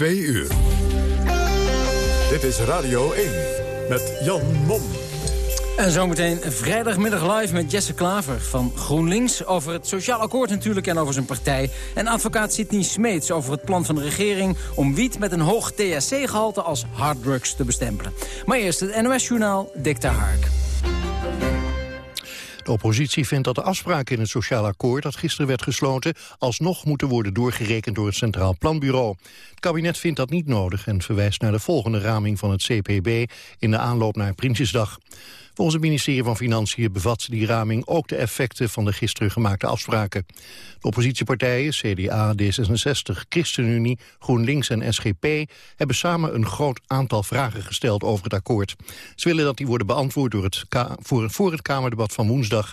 Twee uur. Dit is Radio 1 met Jan Mom. En zometeen vrijdagmiddag live met Jesse Klaver van GroenLinks... over het sociaal akkoord natuurlijk en over zijn partij. En advocaat Sidney Smeets over het plan van de regering... om wiet met een hoog THC-gehalte als harddrugs te bestempelen. Maar eerst het NOS-journaal Dick Hark. De oppositie vindt dat de afspraken in het sociaal akkoord dat gisteren werd gesloten alsnog moeten worden doorgerekend door het Centraal Planbureau. Het kabinet vindt dat niet nodig en verwijst naar de volgende raming van het CPB in de aanloop naar Prinsjesdag. Volgens het ministerie van Financiën bevat die raming ook de effecten van de gisteren gemaakte afspraken. De oppositiepartijen, CDA, D66, ChristenUnie, GroenLinks en SGP hebben samen een groot aantal vragen gesteld over het akkoord. Ze willen dat die worden beantwoord door het voor, voor het Kamerdebat van woensdag.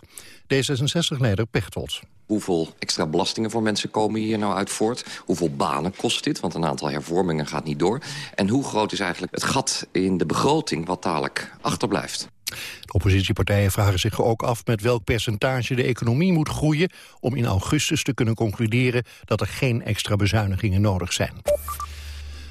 D66-leider Pechtold. Hoeveel extra belastingen voor mensen komen hier nou uit voort? Hoeveel banen kost dit? Want een aantal hervormingen gaat niet door. En hoe groot is eigenlijk het gat in de begroting wat dadelijk achterblijft? De oppositiepartijen vragen zich ook af met welk percentage de economie moet groeien om in augustus te kunnen concluderen dat er geen extra bezuinigingen nodig zijn.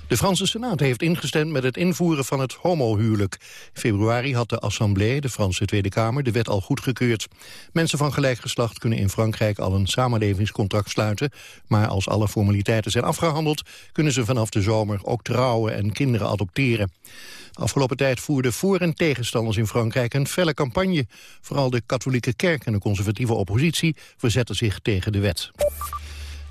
De Franse Senaat heeft ingestemd met het invoeren van het homohuwelijk. In februari had de Assemblée, de Franse Tweede Kamer, de wet al goedgekeurd. Mensen van gelijk geslacht kunnen in Frankrijk al een samenlevingscontract sluiten. Maar als alle formaliteiten zijn afgehandeld, kunnen ze vanaf de zomer ook trouwen en kinderen adopteren. Afgelopen tijd voerden voor- en tegenstanders in Frankrijk een felle campagne. Vooral de katholieke kerk en de conservatieve oppositie verzetten zich tegen de wet.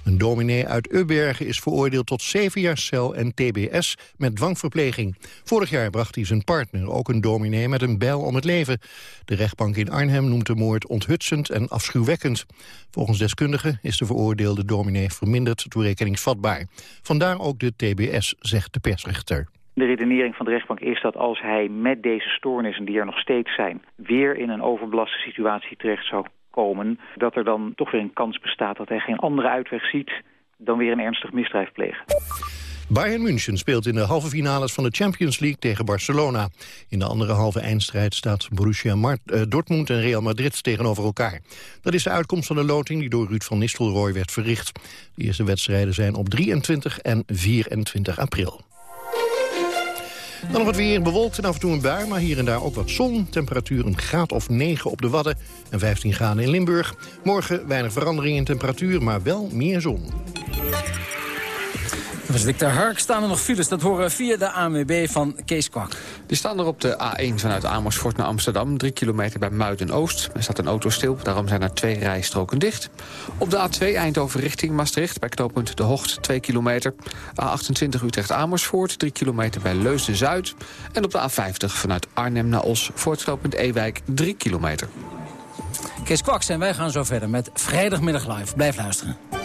Een dominee uit Ubbergen is veroordeeld tot zeven jaar cel en tbs met dwangverpleging. Vorig jaar bracht hij zijn partner, ook een dominee, met een bijl om het leven. De rechtbank in Arnhem noemt de moord onthutsend en afschuwwekkend. Volgens deskundigen is de veroordeelde dominee verminderd toerekeningsvatbaar. Vandaar ook de tbs, zegt de persrechter. De redenering van de rechtbank is dat als hij met deze stoornissen die er nog steeds zijn... weer in een overbelaste situatie terecht zou komen... dat er dan toch weer een kans bestaat dat hij geen andere uitweg ziet... dan weer een ernstig misdrijf plegen. Bayern München speelt in de halve finales van de Champions League tegen Barcelona. In de andere halve eindstrijd staat Borussia uh, Dortmund en Real Madrid tegenover elkaar. Dat is de uitkomst van de loting die door Ruud van Nistelrooy werd verricht. De eerste wedstrijden zijn op 23 en 24 april. Dan nog wat weer bewolkt en af en toe een bui, maar hier en daar ook wat zon. Temperatuur een graad of 9 op de Wadden en 15 graden in Limburg. Morgen weinig verandering in temperatuur, maar wel meer zon. Was Victor Hark staan er nog files. Dat horen via de ANWB van Kees Kwak. Die staan er op de A1 vanuit Amersfoort naar Amsterdam. Drie kilometer bij Muiden-Oost. Er staat een auto stil, daarom zijn er twee rijstroken dicht. Op de A2 Eindhoven richting Maastricht. Bij knooppunt De Hocht, 2 kilometer. A28 Utrecht-Amersfoort, 3 kilometer bij Leusden-Zuid. En op de A50 vanuit Arnhem naar Os. Voor knooppunt Ewijk, 3 kilometer. Kees Kwaks en wij gaan zo verder met Vrijdagmiddag Live. Blijf luisteren.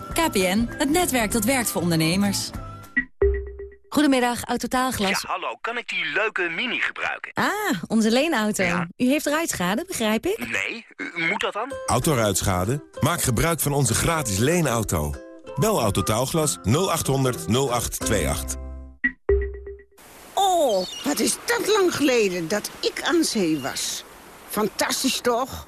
KPN, het netwerk dat werkt voor ondernemers. Goedemiddag, Autotaalglas. Ja, hallo, kan ik die leuke Mini gebruiken? Ah, onze leenauto. U heeft ruitschade, begrijp ik? Nee, u moet dat dan? Autoruitschade? Maak gebruik van onze gratis leenauto. Bel Autotaalglas 0800 0828. Oh, wat is dat lang geleden dat ik aan zee was. Fantastisch toch?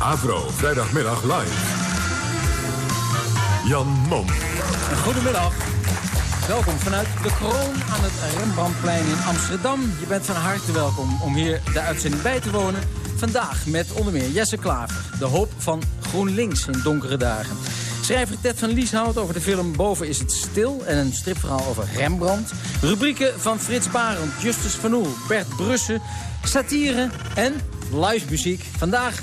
Avro, vrijdagmiddag live. Jan Mom. Goedemiddag. Welkom vanuit de kroon aan het Rembrandtplein in Amsterdam. Je bent van harte welkom om hier de uitzending bij te wonen. Vandaag met onder meer Jesse Klaver, de hoop van GroenLinks in donkere dagen. Schrijver Ted van Lieshout over de film Boven is het stil... en een stripverhaal over Rembrandt. Rubrieken van Frits Barend, Justus van Oel, Bert Brussen... satire en live muziek. Vandaag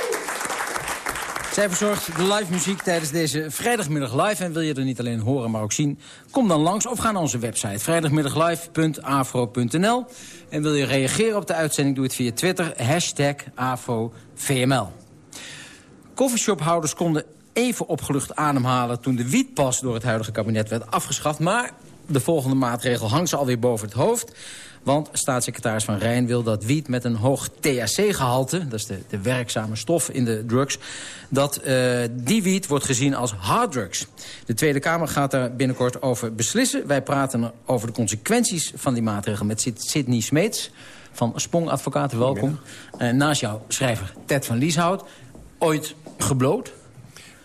Zij verzorgt de live muziek tijdens deze vrijdagmiddag live. En wil je er niet alleen horen, maar ook zien? Kom dan langs of ga naar onze website vrijdagmiddaglive.afro.nl. En wil je reageren op de uitzending, doe het via Twitter. Hashtag AFOVML. Coffeeshophouders konden even opgelucht ademhalen... toen de wietpas door het huidige kabinet werd afgeschaft. Maar de volgende maatregel hangt ze alweer boven het hoofd. Want staatssecretaris Van Rijn wil dat wiet met een hoog THC-gehalte... dat is de, de, werkzame stof in de drugs... dat uh, die wiet wordt gezien als harddrugs. De Tweede Kamer gaat daar binnenkort over beslissen. Wij praten over de consequenties van die maatregel met Sidney Smeets... van Spong Advocaten, welkom. Uh, naast jou schrijver Ted van Lieshout. Ooit gebloot?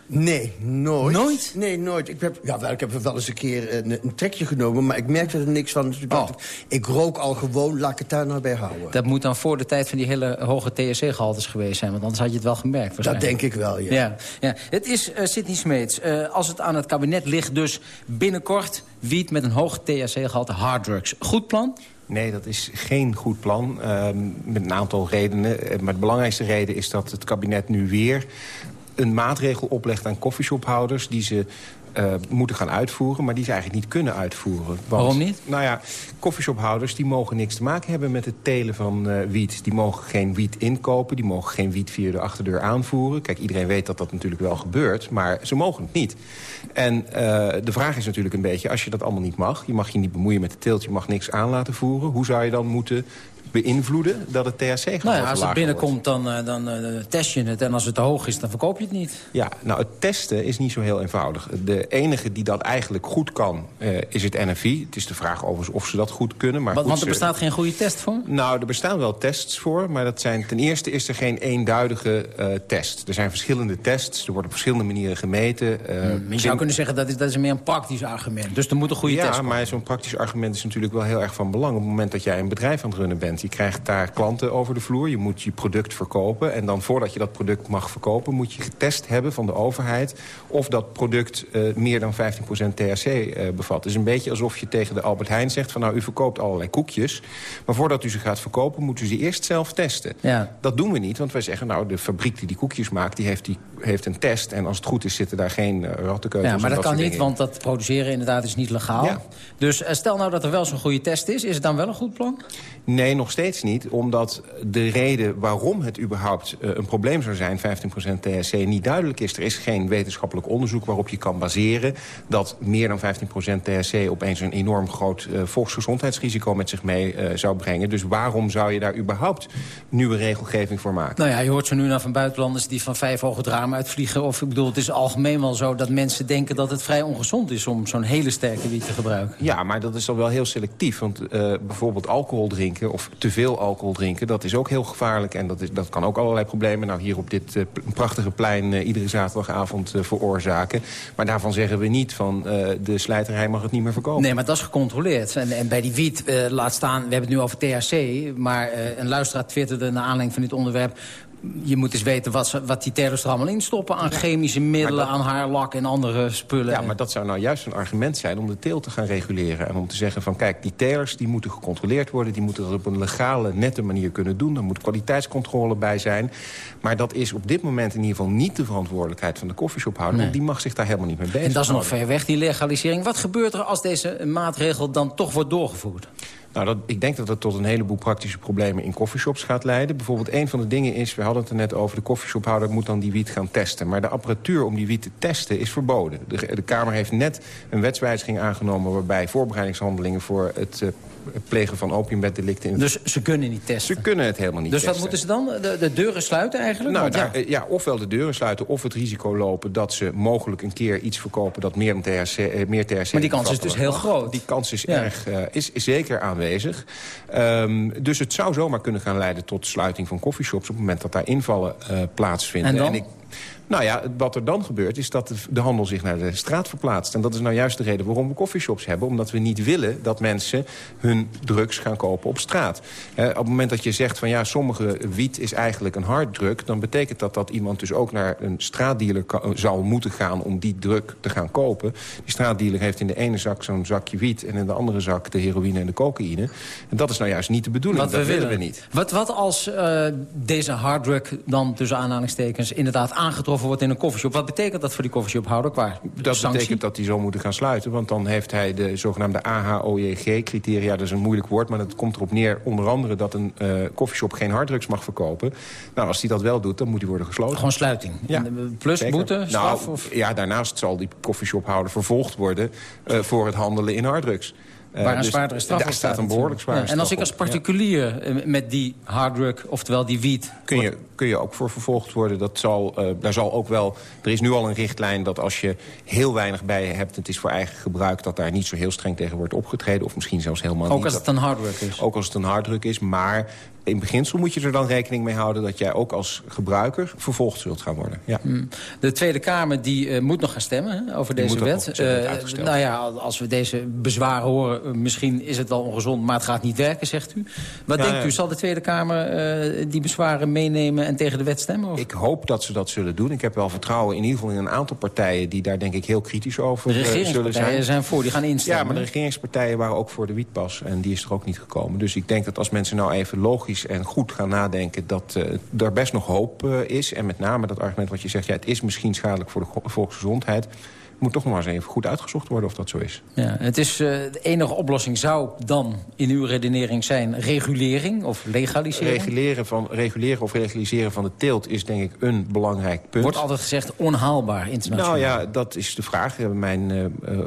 Nee, nooit. Nooit? Nee, nooit. Ik heb, ja, wel, ik heb wel eens een keer een, een trekje genomen, maar ik merkte er niks van. Dus ik, dacht, ik rook al gewoon, laat ik het daar nou bij houden. Dat moet dan voor de tijd van die hele hoge THC-gehaltes geweest zijn, want anders had je het wel gemerkt. Dat denk ik wel, ja. ja, ja. Het is uh, Sidney Smeets. Uh, als het aan het kabinet ligt, dus binnenkort wiet met een hoog THC-gehalte harddrugs. Goed plan? Nee, dat is geen goed plan, uh, met een aantal redenen. Maar de belangrijkste reden is dat het kabinet nu weer een maatregel oplegt aan koffieshophouders... die ze uh, moeten gaan uitvoeren, maar die ze eigenlijk niet kunnen uitvoeren. Want, Waarom niet? Nou ja, koffieshophouders die mogen niks te maken hebben met het telen van uh, wiet. Die mogen geen wiet inkopen, die mogen geen wiet via de achterdeur aanvoeren. Kijk, iedereen weet dat dat natuurlijk wel gebeurt, maar ze mogen het niet. En uh, de vraag is natuurlijk een beetje, als je dat allemaal niet mag... je mag je niet bemoeien met de teelt, je mag niks aan laten voeren... hoe zou je dan moeten beïnvloeden dat het THC gaat nou ja, Als het binnenkomt, dan, uh, dan uh, test je het. En als het te hoog is, dan verkoop je het niet. Ja, nou, het testen is niet zo heel eenvoudig. De enige die dat eigenlijk goed kan, uh, is het NFI. Het is de vraag overigens of ze dat goed kunnen. Maar want er bestaat geen goede test voor? Nou, er bestaan wel tests voor. Maar dat zijn, ten eerste is er geen eenduidige test. Er zijn verschillende tests. Er worden op verschillende manieren gemeten. Hmm, je zou kunnen zeggen, dat is, dat is meer een praktisch argument. Dus er moet een goede ja, test Ja, maar zo'n praktisch argument is natuurlijk wel heel erg van belang. Op het moment dat jij een bedrijf aan het runnen bent je krijgt daar klanten over de vloer. Je moet je product verkopen. En dan voordat je dat product mag verkopen... moet je getest hebben van de overheid... of dat product uh, meer dan 15% THC uh, bevat. Het is een beetje alsof je tegen de Albert Heijn zegt... van nou, u verkoopt allerlei koekjes. Maar voordat u ze gaat verkopen, moet u ze eerst zelf testen. Ja. Dat doen we niet, want wij zeggen... nou, de fabriek die die koekjes maakt, die heeft, die, heeft een test. En als het goed is, zitten daar geen uh, rattenkeutels Ja, maar dat, dat kan niet, in. want dat produceren inderdaad is niet legaal. Ja. Dus stel nou dat er wel zo'n goede test is. Is het dan wel een goed plan? Nee, nog steeds niet. Omdat de reden waarom het überhaupt uh, een probleem zou zijn... 15% THC, niet duidelijk is. Er is geen wetenschappelijk onderzoek waarop je kan baseren... dat meer dan 15% THC opeens een enorm groot uh, volksgezondheidsrisico met zich mee uh, zou brengen. Dus waarom zou je daar überhaupt nieuwe regelgeving voor maken? Nou ja, je hoort zo nu naar van buitenlanders die van vijf hoge drama uitvliegen. Of ik bedoel, het is algemeen wel zo dat mensen denken dat het vrij ongezond is... om zo'n hele sterke wiet te gebruiken. Ja, maar dat is dan wel heel selectief. Want bijvoorbeeld alcohol drinken of te veel alcohol drinken... dat is ook heel gevaarlijk en dat, is, dat kan ook allerlei problemen... nou hier op dit uh, prachtige plein uh, iedere zaterdagavond uh, veroorzaken. Maar daarvan zeggen we niet van de slijterij mag het niet meer verkopen. Nee, maar dat is gecontroleerd. En, en bij die wiet, laat staan, we hebben het nu over THC... maar een luisteraar twitterde naar aanleiding van dit onderwerp je moet eens weten wat, ze, wat die telers er allemaal instoppen... aan chemische middelen, dat, aan haarlak en andere spullen. Ja, maar dat zou nou juist een argument zijn om de teelt te gaan reguleren. En om te zeggen van kijk, die telers die moeten gecontroleerd worden... die moeten dat op een legale, nette manier kunnen doen. Er moet kwaliteitscontrole bij zijn. Maar dat is op dit moment in ieder geval niet de verantwoordelijkheid van de koffieshophouder. Nee. Die mag zich daar helemaal niet mee bezig En dat is nog ver weg, die legalisering. Wat gebeurt er als deze maatregel dan toch wordt doorgevoerd? Nou, ik denk dat dat tot een heleboel praktische problemen in coffeeshops gaat leiden. Bijvoorbeeld een van de dingen is, we hadden het er net over... de coffeeshophouder moet dan die wiet gaan testen. Maar de apparatuur om die wiet te testen is verboden. De, de Kamer heeft net een wetswijziging aangenomen... waarbij voorbereidingshandelingen voor het plegen van opiumbeddelicten... In dus ze kunnen niet testen? Ze kunnen het helemaal niet dus testen. Dus wat moeten ze dan? De, de deuren sluiten eigenlijk? Nou, Want, daar, ja. ofwel de deuren sluiten of het risico lopen... dat ze mogelijk een keer iets verkopen dat meer, THC, eh, meer THC... Maar die kans is dus heel groot. Die kans is, erg, uh, is, is zeker aanwezig. Um, dus het zou zomaar kunnen gaan leiden tot sluiting van coffeeshops... op het moment dat daar invallen uh, plaatsvinden. En dan? En ik, nou ja, wat er dan gebeurt is dat de handel zich naar de straat verplaatst. En dat is nou juist de reden waarom we coffeeshops hebben. Omdat we niet willen dat mensen hun drugs gaan kopen op straat. Eh, op het moment dat je zegt van ja, sommige wiet is eigenlijk een harddruk... dan betekent dat dat iemand dus ook naar een straatdealer zal moeten gaan... om die druk te gaan kopen. Die straatdealer heeft in de ene zak zo'n zakje wiet... en in de andere zak de heroïne en de cocaïne. En dat is nou juist niet de bedoeling. Wat dat we willen we niet. Wat, wat als uh, deze harddruk dan tussen aanhalingstekens... inderdaad wordt in een koffieshop. Wat betekent dat voor die koffieshophouder qua Dat sanctie? betekent dat hij zo moet gaan sluiten. Want dan heeft hij de zogenaamde AHOJG-criteria. Dat is een moeilijk woord, maar dat komt erop neer... onder andere dat een uh, koffieshop geen harddrugs mag verkopen. Nou, als hij dat wel doet, dan moet hij worden gesloten. Gewoon sluiting? Ja. Plus Zeker. boete, straf? Nou, of? Ja, daarnaast zal die koffieshophouder vervolgd worden... Uh, voor het handelen in harddrugs. Uh, Waar een dus zwaardere straf Daar staat een behoorlijk zware ja, En als ik als particulier ja. met die harddrug, oftewel die wiet... Kun je, kun je ook voor vervolgd worden. Dat zal, uh, daar zal ook wel, er is nu al een richtlijn dat als je heel weinig bij je hebt... het is voor eigen gebruik, dat daar niet zo heel streng tegen wordt opgetreden. Of misschien zelfs helemaal ook niet. Ook als het een harddrug is? Ook als het een harddruk is, maar in beginsel moet je er dan rekening mee houden... dat jij ook als gebruiker vervolgd zult gaan worden. Ja. Hmm. De Tweede Kamer die, uh, moet nog gaan stemmen hè, over die deze wet. Uh, nou ja, als we deze bezwaren horen, uh, misschien is het wel ongezond... maar het gaat niet werken, zegt u. Wat ja, denkt ja. u, zal de Tweede Kamer die bezwaren meenemen... en tegen de wet stemmen? Of? Ik hoop dat ze dat zullen doen. Ik heb wel vertrouwen in ieder geval in een aantal partijen... die daar denk ik heel kritisch over de zullen zijn. zijn voor, die gaan instemmen. Ja, maar de regeringspartijen waren ook voor de wietpas. En die is er ook niet gekomen. Dus ik denk dat als mensen nou even logisch en goed gaan nadenken... dat er best nog hoop uh, is. En met name dat argument wat je zegt... ja, het is misschien schadelijk voor de volksgezondheid... moet toch nog maar eens even goed uitgezocht worden of dat zo is. Ja, het is, uh, de enige oplossing zou dan in uw redenering zijn regulering of legalisering? Reguleren, van, reguleren of legaliseren van de teelt is denk ik een belangrijk punt. Wordt altijd gezegd onhaalbaar internationaal. Nou ja, dat is de vraag. Mijn uh, uh,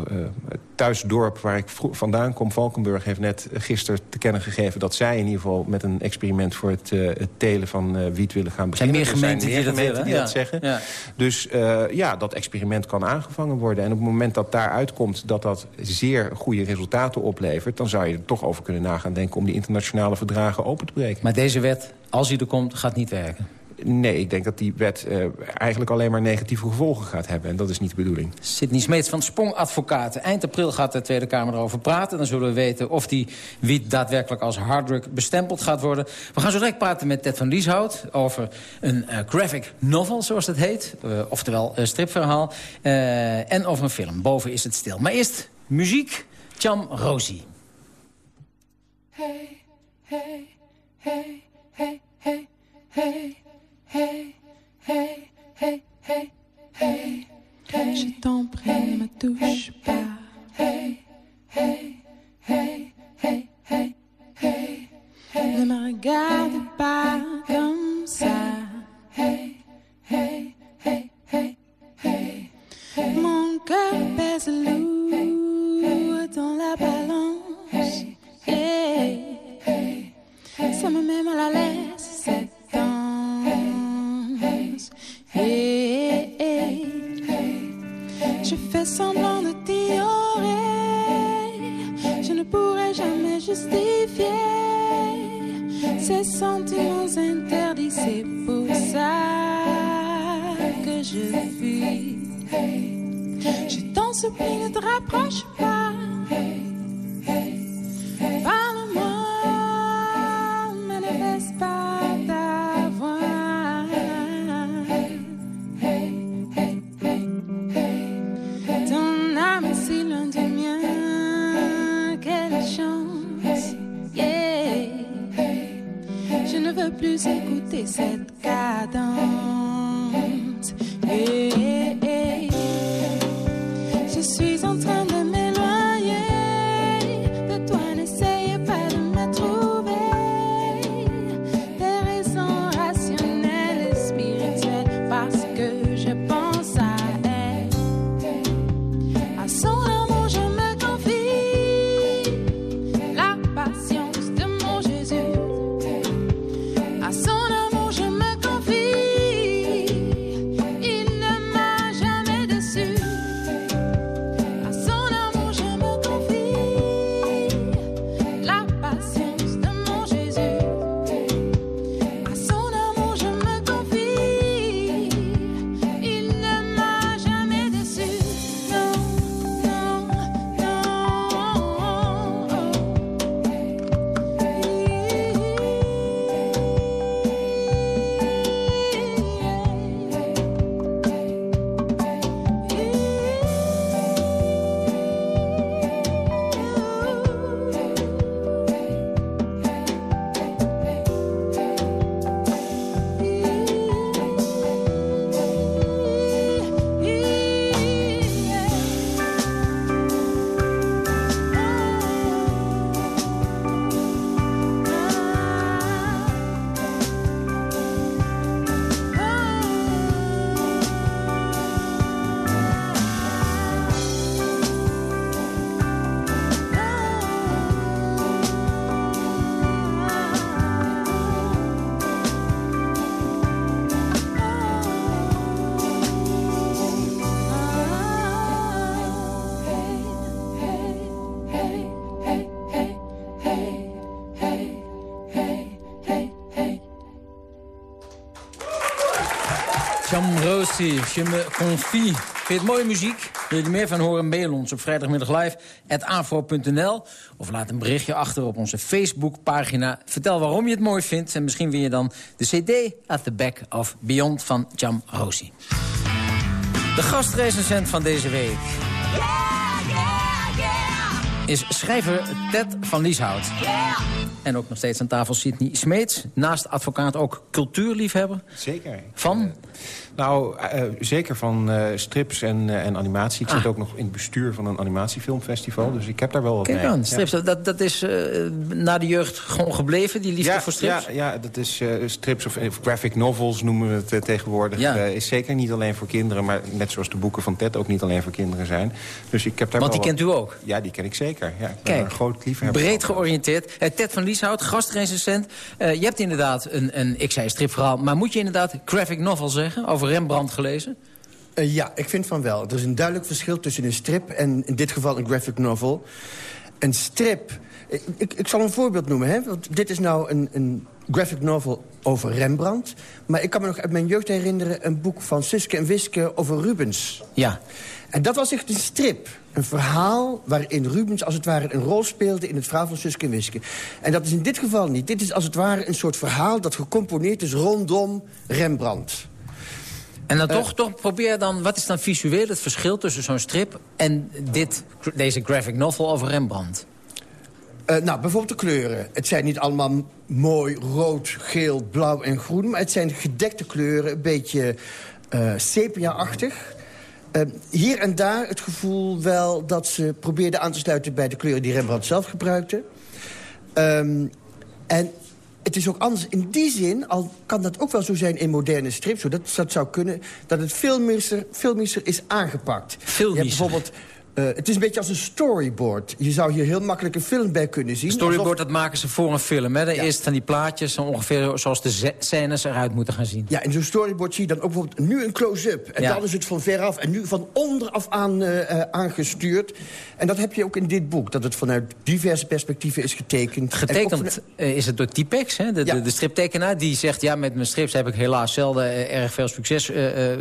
thuisdorp waar ik vandaan kom, Valkenburg... heeft net gisteren te kennen gegeven dat zij in ieder geval... met een experiment voor het, uh, het telen van uh, wiet willen gaan beginnen. Er zijn meer gemeenten, zijn meer die, gemeenten dat, die ja. dat zeggen. Ja. Dus uh, ja, dat experiment kan aangevangen worden. En op het moment dat daaruit komt dat dat zeer goede resultaten oplevert... dan zou je er toch over kunnen nagaan denken... om die internationale verdragen open te breken. Maar deze wet, als die er komt, gaat niet werken? Nee, ik denk dat die wet uh, eigenlijk alleen maar negatieve gevolgen gaat hebben. En dat is niet de bedoeling. Sidney Smeets van Sprong Advocaten. Eind april gaat de Tweede Kamer erover praten. Dan zullen we weten of die wiet daadwerkelijk als harddrug bestempeld gaat worden. We gaan zo direct praten met Ted van Lieshout over een uh, graphic novel, zoals dat heet. Uh, oftewel een stripverhaal. en over een film. Boven is het stil. Maar eerst muziek. Cham Rosie. Hey, hey, hey, hey, hey, hey. Hey, hey, hey, hey, hey, hey. Je t'en prie, ne me touche pas. Hey, hey, hey, hey, hey, hey, hey. Ne me regarde pas comme ça. Hey, hey, hey, hey, hey. Mon cœur pèse lourd dans la balance. Ça me met mal à l'aise, Je fais semblant de t'ignorer. Je ne pourrai jamais justifier ces sentiments interdits. C'est pour ça que je fuis. Je t'en supplie, ne te rapproche pas. Plus écouter cette cadence. Je suis Rossi, Je me confie. Vind je het mooie muziek? Wil je er meer van horen? Mail ons op vrijdagmiddag live at. Of laat een berichtje achter op onze Facebookpagina. Vertel waarom je het mooi vindt. En misschien win je dan de cd At the Back of Beyond van Jam Rossi. De gastrecensent van deze week is schrijver Ted van Lieshout. En ook nog steeds aan tafel Sidney Smeets. Naast advocaat ook cultuurliefhebber. Zeker. Van? Nou, uh, zeker van uh, strips en, uh, en animatie. Ik ah. zit ook nog in het bestuur van een animatiefilmfestival. Dus ik heb daar wel wat Kijk mee. aan, strips. Ja. Dat, dat is na de jeugd gewoon gebleven, die liefde ja, voor strips? Ja, ja dat is strips of, of, graphic novels noemen we het tegenwoordig. Ja. is zeker niet alleen voor kinderen. Maar net zoals de boeken van Ted ook niet alleen voor kinderen zijn. Dus ik heb daar Want wel die kent wat... u ook? Ja, die ken ik zeker. Ja, ik Kijk, een groot liefhebber. breed georiënteerd. Ted van Lieshout, gastrecensent. je hebt inderdaad een, een, ik zei stripverhaal... maar moet je inderdaad graphic novel zeggen? Over Rembrandt gelezen? Uh, ja, ik vind van wel. Er is een duidelijk verschil tussen een strip en in dit geval een graphic novel. Een strip... Ik, ik, ik zal een voorbeeld noemen, hè? Want dit is nou een, een graphic novel over Rembrandt. Maar ik kan me nog uit mijn jeugd herinneren... een boek van Suske en Wiske over Rubens. Ja. En dat was echt een strip. Een verhaal waarin Rubens als het ware een rol speelde... in het verhaal van Suske en Wiske. En dat is in dit geval niet. Dit is als het ware een soort verhaal dat gecomponeerd is rondom Rembrandt. En dan toch, uh, toch probeer dan, wat is dan visueel het verschil tussen zo'n strip... en dit, deze graphic novel over Rembrandt? Uh, nou, bijvoorbeeld de kleuren. Het zijn niet allemaal mooi rood, geel, blauw en groen... maar het zijn gedekte kleuren, een beetje uh, sepia-achtig. Uh, hier en daar het gevoel wel dat ze probeerden aan te sluiten... bij de kleuren die Rembrandt zelf gebruikte. Um, en het is ook anders in die zin, al kan dat ook wel zo zijn in moderne strips... dat, dat zou kunnen, dat het filmischer, filmischer is aangepakt. Filmischer? bijvoorbeeld... Uh, het is een beetje als een storyboard. Je zou hier heel makkelijk een film bij kunnen zien. Een storyboard, alsof... dat maken ze voor een film. Hè? Ja. Eerst van die plaatjes, ongeveer zoals de scènes eruit moeten gaan zien. Ja, in zo'n storyboard zie je dan ook bijvoorbeeld nu een close-up. En ja. dan is het van veraf en nu van onderaf aan uh, aangestuurd. En dat heb je ook in dit boek. Dat het vanuit diverse perspectieven is getekend. Getekend vanuit... is het door Typex, hè? De, ja. de, de, striptekenaar. Die zegt, ja, met mijn strips heb ik helaas zelden erg veel succes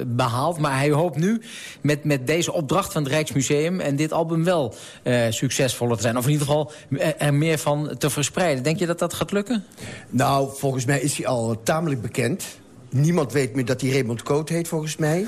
behaald. Maar hij hoopt nu met, met deze opdracht van het Rijksmuseum... en dit album wel uh, succesvoller te zijn. Of in ieder geval er meer van te verspreiden. Denk je dat dat gaat lukken? Nou, volgens mij is hij al tamelijk bekend. Niemand weet meer dat hij Raymond Coat heet, volgens mij.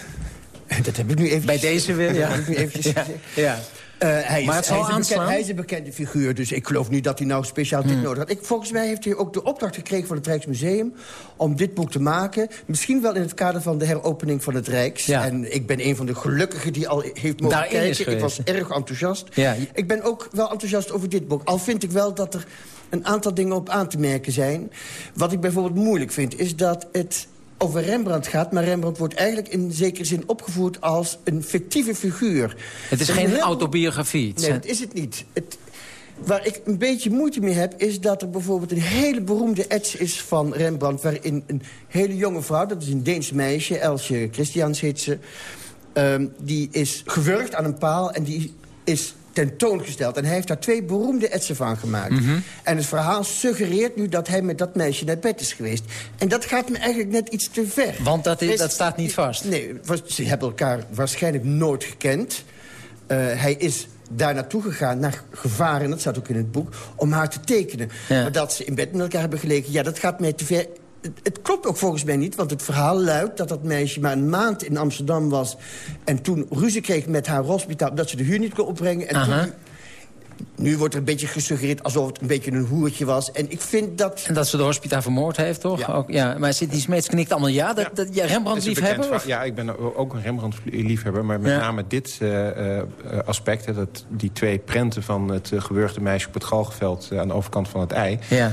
Dat heb ik nu even. Bij deze weer, ja. Dat heb ik nu eventjes ja. ja. Uh, hij, maar is, zal hij, is bekend, hij is een bekende figuur, dus ik geloof niet dat hij nou speciaal dit Hmm. nodig had. Ik, volgens mij heeft hij ook de opdracht gekregen van het Rijksmuseum... om dit boek te maken. Misschien wel in het kader van de heropening van het Rijks. Ja. En ik ben een van de gelukkigen die al heeft mogen Daarin is kijken. Ik was erg enthousiast. Ja. Ik ben ook wel enthousiast over dit boek. Al vind ik wel dat er een aantal dingen op aan te merken zijn. Wat ik bijvoorbeeld moeilijk vind, is dat het over Rembrandt gaat... maar Rembrandt wordt eigenlijk in zekere zin opgevoerd als een fictieve figuur. Het is geen autobiografie. Nee, dat is het niet. Het, waar ik een beetje moeite mee heb... is dat er bijvoorbeeld een hele beroemde ets is van Rembrandt... waarin een hele jonge vrouw, dat is een Deens meisje... Elsje Christians heet ze... ehm, die is gewurgd aan een paal en die is tentoongesteld. En hij heeft daar twee beroemde etsen van gemaakt. Mhm. En het verhaal suggereert nu dat hij met dat meisje naar bed is geweest. En dat gaat me eigenlijk net iets te ver. Want dat, is, Is- dat staat niet vast. Nee, was- ze hebben elkaar waarschijnlijk nooit gekend. Eh, hij is daar naartoe gegaan, naar gevaar, en dat staat ook in het boek... om haar te tekenen. Ja. Maar dat ze in bed met elkaar hebben gelegen, ja, dat gaat mij te ver. Het, het klopt ook volgens mij niet, want het verhaal luidt... dat dat meisje maar een maand in Amsterdam was... en toen ruzie kreeg met haar hospitaal... omdat ze de huur niet kon opbrengen. En Aha. toen, nu wordt er een beetje gesuggereerd alsof het een beetje een hoertje was. En ik vind dat... En dat ze de hospita vermoord heeft, toch? Ja. Ook, ja. Maar Sidney Smeets knikt allemaal ja. Dat, dat, ja Dat Rembrandt is een bekend liefhebber? verhaal. of- Ja, ik ben ook een Rembrandt-liefhebber. Maar met Ja. name dit eh, eh, aspect, hè, dat, die twee prenten van het uh, gewurgde meisje op het galgenveld aan de overkant van het ei... Ja.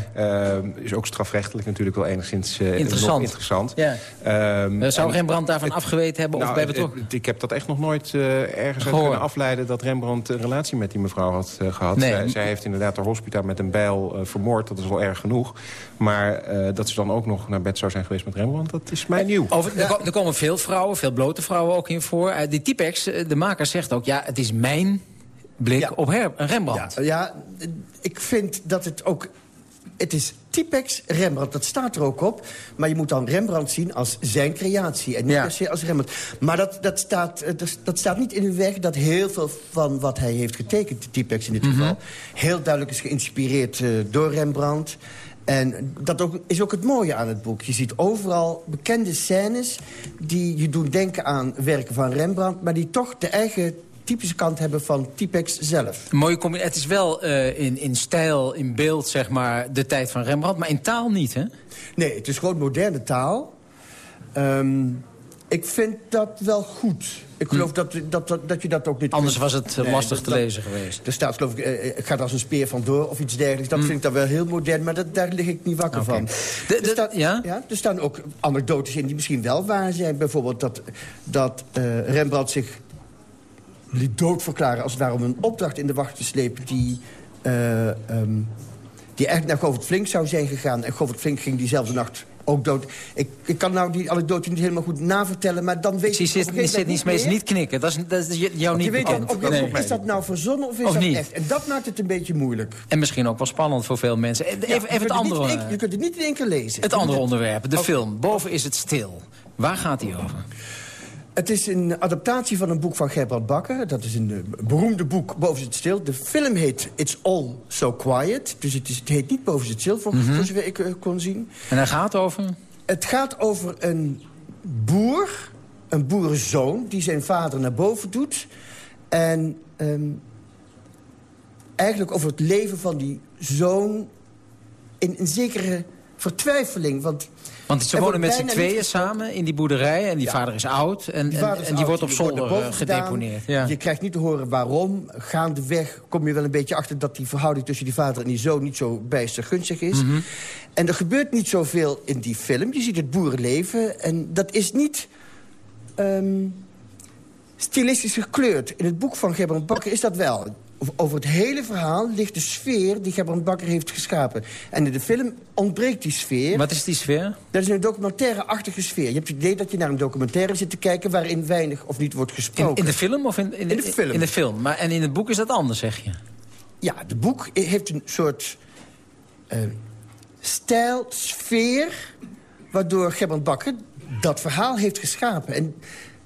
is ook strafrechtelijk natuurlijk wel enigszins Interessant. interessant. Ja. Ehm, Eh, Zou Rembrandt daarvan afgeweten hebben of nou, bij het- betrokken? het- ik heb dat echt nog nooit eh, ergens uit kunnen afleiden... dat Rembrandt een relatie met die mevrouw had eh, Nee. Zij, zij heeft inderdaad haar hospita met een bijl eh, vermoord. Dat is wel erg genoeg. Maar eh, dat ze dan ook nog naar bed zou zijn geweest met Rembrandt... dat is mij nieuw. Over, er, ko- er komen veel vrouwen, veel blote vrouwen ook in voor. Eh, die Typex, de maker, zegt ook... ja, het is mijn blik Ja. op Rembrandt. Ja, ja, ik vind dat het ook... Het is Typex Rembrandt, dat staat er ook op. Maar je moet dan Rembrandt zien als zijn creatie. En niet Ja. per se als Rembrandt. Maar dat, dat, staat, eh, dat, dat staat niet in de weg dat heel veel van wat hij heeft getekend... Typex in dit geval, heel duidelijk is geïnspireerd eh, door Rembrandt. En dat ook, is ook het mooie aan het boek. Je ziet overal bekende scènes die je doen denken aan werken van Rembrandt... maar die toch de eigen typische kant hebben van Typex zelf. Een mooie combi- Het is wel eh, in, in stijl, in beeld, zeg maar, de tijd van Rembrandt. Maar in taal niet, hè? Nee, het is gewoon moderne taal. Ehm, ik vind dat wel goed. Ik geloof dat, dat, dat, dat je dat ook niet... Hm. Anders kunt- was het, Nee, lastig dat- te lezen geweest. Hm. Er staat geloof ik, eh, eh, gaat als een speer vandoor of iets dergelijks. Dat vind ik dan wel heel modern, maar dat, daar lig ik niet wakker van. De- er, staat, ja? er staan ook anekdotes in die misschien wel waar zijn. Bijvoorbeeld dat, dat Rembrandt zich liet doodverklaren... als het ware om een opdracht in de wacht te slepen... die, eh, ehm, die eigenlijk naar Govert Flink zou zijn gegaan. En Govert Flink ging diezelfde nacht ook dood. Ik, ik kan nou die anekdote niet helemaal goed navertellen... maar dan weet Ik je Sidney moment Smeets niet meer. niet knikken. Dat is, dat is jou niet je weet moment, is dat nou verzonnen of is Of dat niet? echt? En dat maakt het een beetje moeilijk. En misschien ook wel spannend voor veel mensen. Even, Ja, even het kunt het niet andere, één- je kunt het niet in één keer lezen. het andere onderwerp, de Oké. film. Boven is het stil. Waar gaat die over? Het is een adaptatie van een boek van Gerbrand Bakker. Dat is een eh, beroemde boek, Boven zit stil. De film heet It's All So Quiet. Dus het, is, het heet niet Boven zit stil, voor, voor zover ik eh, kon zien. En hij gaat over? Het gaat over een boer, een boerenzoon... die zijn vader naar boven doet. En ehm, eigenlijk over het leven van die zoon... in een zekere vertwijfeling. Want, Want ze wonen met z'n tweeën samen in die boerderij. En die vader is oud. En, Die en, die oud, wordt op die zolder gedeponeerd. Ja. Je krijgt niet te horen waarom. Gaandeweg kom je wel een beetje achter... dat die verhouding tussen die vader en die zoon niet zo bijster gunstig is. Mhm. En er gebeurt niet zoveel in die film. Je ziet het boerenleven. En dat is niet ehm, stilistisch gekleurd. In het boek van Gerbrand Bakker is dat wel. Over- het hele verhaal ligt de sfeer die Gerbrand Bakker heeft geschapen. En in de film ontbreekt die sfeer. Wat is die sfeer? Dat is een documentaire-achtige sfeer. Je hebt het idee dat je naar een documentaire zit te kijken... waarin weinig of niet wordt gesproken. in de film of in, in, In de film. In de film. Maar, en in het boek is dat anders, zeg je? Ja, het boek heeft een soort eh, stijl, sfeer... waardoor Gerbrand Bakker dat verhaal heeft geschapen. En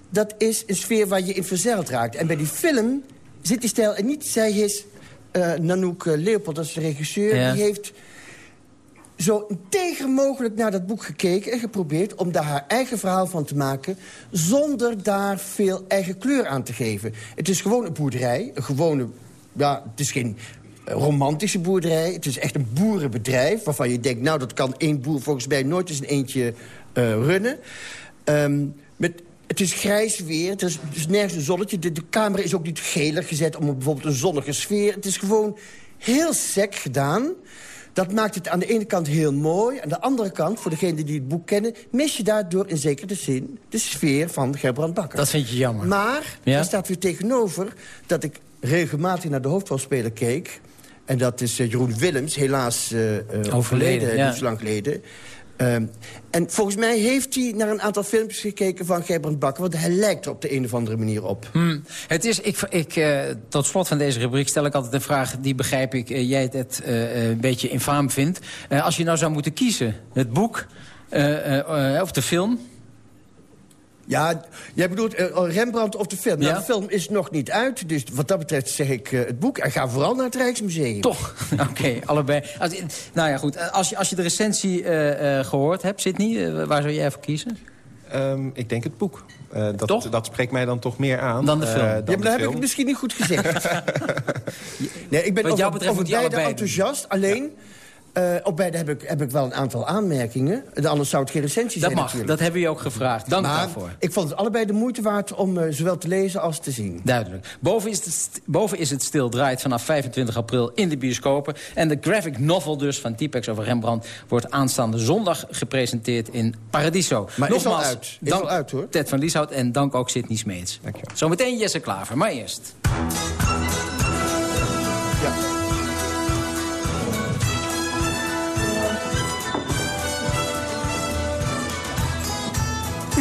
dat is een sfeer waar je in verzeild raakt. En bij die film zit die stijl... en niet zij is eh Nanook eh, Leopold, dat is de regisseur... Ja. die heeft zo integer mogelijk naar dat boek gekeken... en geprobeerd om daar haar eigen verhaal van te maken... zonder daar veel eigen kleur aan te geven. Het is gewoon een boerderij, een gewone... Ja, het is geen eh, romantische boerderij. Het is echt een boerenbedrijf waarvan je denkt... nou, dat kan één boer volgens mij nooit eens een eentje runnen. Ehm, het is grijs weer, het is, het is nergens een zonnetje. De, de camera is ook niet geler gezet om bijvoorbeeld een zonnige sfeer. Het is gewoon heel sec gedaan. Dat maakt het aan de ene kant heel mooi. Aan de andere kant, voor degenen die het boek kennen... mis je daardoor in zekere zin de sfeer van Gerbrand Bakker. Dat vind je jammer. Maar Ja? er staat weer tegenover dat ik regelmatig naar de hoofdrolspeler keek. En dat is eh, Jeroen Willems, helaas eh, eh, overleden, ja. niet zo lang geleden. Ehm, en volgens mij heeft hij naar een aantal filmpjes gekeken van Gerbrand Bakker... want hij lijkt er op de een of andere manier op. Hmm. Het is, ik, ik, eh, tot slot van deze rubriek stel ik altijd een vraag... die begrijp ik, eh, jij het eh, een beetje infaam vindt. Als je nou zou moeten kiezen, het boek of de film... Ja, jij bedoelt eh, Rembrandt of de film. Nou, Ja. de film is nog niet uit, dus wat dat betreft zeg ik eh, het boek. En ga vooral naar het Rijksmuseum. Toch? Oké, allebei. Als, nou ja, goed. Als je, als je de recensie eh, eh, gehoord hebt, Sidney, waar zou jij voor kiezen? Ehm, ik denk het boek. Eh, dat, Toch? dat spreekt mij dan toch meer aan. Dan de film. eh, dan Ja, maar de dan heb ik het misschien niet goed gezegd. nee, ik ben Wat jou over, betreft over moet je beide allebei enthousiast. Alleen, eh, op beide heb ik, heb ik wel een aantal aanmerkingen. Anders zou het geen recensie Dat zijn mag, natuurlijk. dat hebben we je ook gevraagd. Dank maar daarvoor. ik vond het allebei de moeite waard om eh, zowel te lezen als te zien. Duidelijk. Boven is, het, boven is het stil draait vanaf 25 april in de bioscopen. En de graphic novel dus van Typex over Rembrandt... wordt aanstaande zondag gepresenteerd in Paradiso. Maar is al Nogmaals, uit. Is dank al uit, hoor. Ted van Lieshout en dank ook Sidney Smeets. Dankjewel. Zometeen Jesse Klaver, maar eerst...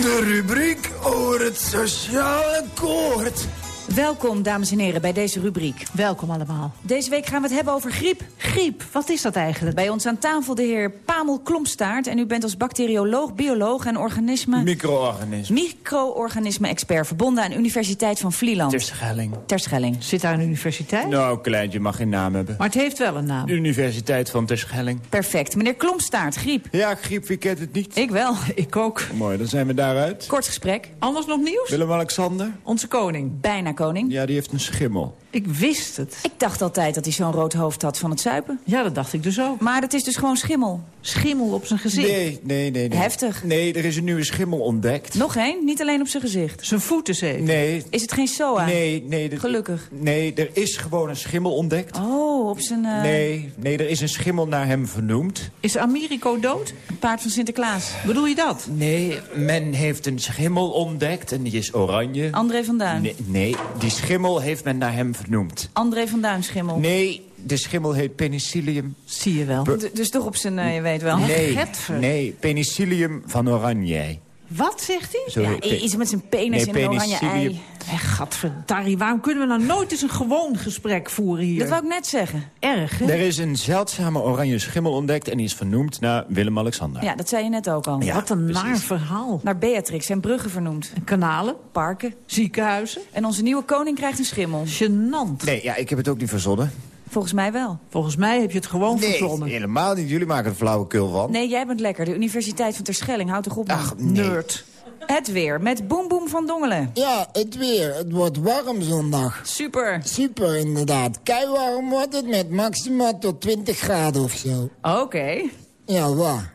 De rubriek over het sociale koord. Welkom, dames en heren, bij deze rubriek. Welkom allemaal. Deze week gaan we het hebben over griep. Griep, wat is dat eigenlijk? Bij ons aan tafel de heer Pamel Klompstaart. En u bent als bacterioloog, bioloog en organisme... Micro-organisme. Micro-organisme-expert verbonden aan de Universiteit van Vlieland. Terschelling. Terschelling. Zit daar een universiteit? Nou, kleintje mag geen naam hebben. Maar het heeft wel een naam. Universiteit van Terschelling. Perfect. Meneer Klompstaart, griep. Ja, griep, wie kent het niet? Ik wel. Ik ook. Mooi, dan zijn we daaruit. Kort gesprek. Anders nog nieuws? Willem-Alexander? Onze koning. Bijna koning. Ja, die heeft een schimmel. Ik wist het. Ik dacht altijd dat hij zo'n rood hoofd had van het zuipen. Ja, dat dacht ik dus ook. Maar het is dus gewoon schimmel. Schimmel op zijn gezicht? Nee, nee, nee. nee. Heftig. Nee, er is een nieuwe schimmel ontdekt. Nog één? Niet alleen op zijn gezicht. Zijn voeten zeker? Nee. Is het geen SOA? Nee, nee. Dat... Gelukkig. Nee, er is gewoon een schimmel ontdekt. Oh, op zijn... Uh... Nee, nee, er is een schimmel naar hem vernoemd. Is Americo dood? Een paard van Sinterklaas. Bedoel je dat? Nee, men heeft een schimmel ontdekt en die is oranje. André van Duin? Nee, nee die schimmel heeft men naar hem vernoemd. André van Duin schimmel? Nee, de schimmel heet penicillium. Zie je wel. Dus toch op zijn, uh, je weet wel. Nee, nee, penicillium van oranje. Wat zegt hij? Zo ja, iets met zijn penis nee, in een oranje ei. Hey, gadverdarrie, waarom kunnen we nou nooit eens een gewoon gesprek voeren hier? Dat wou ik net zeggen. Erg, hè? Er is een zeldzame oranje schimmel ontdekt en die is vernoemd naar Willem-Alexander. Ja, dat zei je net ook al. Ja, Wat een precies. naar verhaal. Naar Beatrix en bruggen vernoemd. En kanalen, parken, ziekenhuizen. En onze nieuwe koning krijgt een schimmel. Genant. Nee, ja, ik heb het ook niet verzonnen. Volgens mij wel. Volgens mij heb je het gewoon nee, verzonnen. Nee, helemaal niet. Jullie maken er flauwekul van. Nee, jij bent lekker. De Universiteit van Terschelling houdt toch op. Ach, nee. Nerd. Het weer met Boem Boem van Dongelen. Ja, het weer. Het wordt warm zondag. Super. Super, inderdaad. Keiwarm wordt het met maximaal tot 20 graden of zo. Oké. Okay. Ja, waar?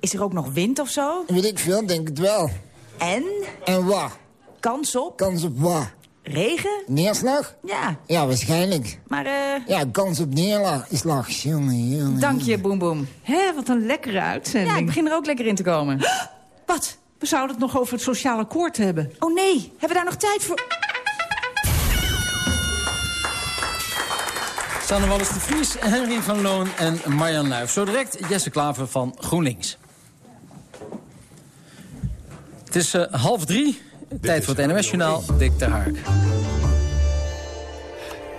Is er ook nog wind of zo? Weet ik veel, denk het wel. En? En waar? Kans op? Kans op waar? Regen? Neerslag? Ja. Ja, waarschijnlijk. Maar eh... Uh... Ja, kans op neerslag. Jongen, jongen. Dank je, Boem Boem. Hé, wat een lekkere uitzending. Ja, ik begin er ook lekker in te komen. Wat? We zouden het nog over het sociaal akkoord hebben. Oh nee, hebben we daar nog tijd voor? Sanne Wallis de Vries, Henry van Loon en Marjan Luif. Zo direct Jesse Klaver van GroenLinks. Het is uh, half drie, tijd voor het NOS-journaal, Dick ter Hark.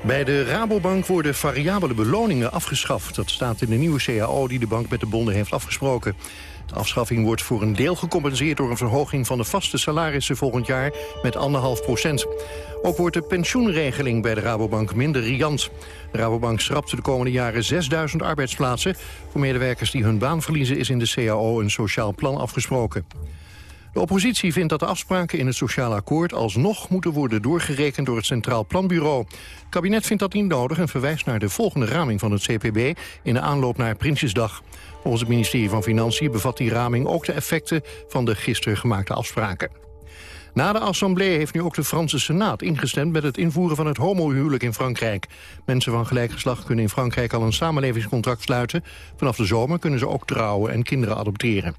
Bij de Rabobank worden variabele beloningen afgeschaft. Dat staat in de nieuwe CAO die de bank met de bonden heeft afgesproken. De afschaffing wordt voor een deel gecompenseerd door een verhoging van de vaste salarissen volgend jaar met 1,5 procent. Ook wordt de pensioenregeling bij de Rabobank minder riant. De Rabobank schrapt de komende jaren 6000 arbeidsplaatsen. Voor medewerkers die hun baan verliezen is in de CAO een sociaal plan afgesproken. De oppositie vindt dat de afspraken in het sociaal akkoord alsnog moeten worden doorgerekend door het Centraal Planbureau. Het kabinet vindt dat niet nodig en verwijst naar de volgende raming van het CPB in de aanloop naar Prinsjesdag. Volgens het ministerie van Financiën bevat die raming ook de effecten van de gisteren gemaakte afspraken. Na de assemblée heeft nu ook de Franse Senaat ingestemd met het invoeren van het homohuwelijk in Frankrijk. Mensen van gelijk geslacht kunnen in Frankrijk al een samenlevingscontract sluiten. Vanaf de zomer kunnen ze ook trouwen en kinderen adopteren.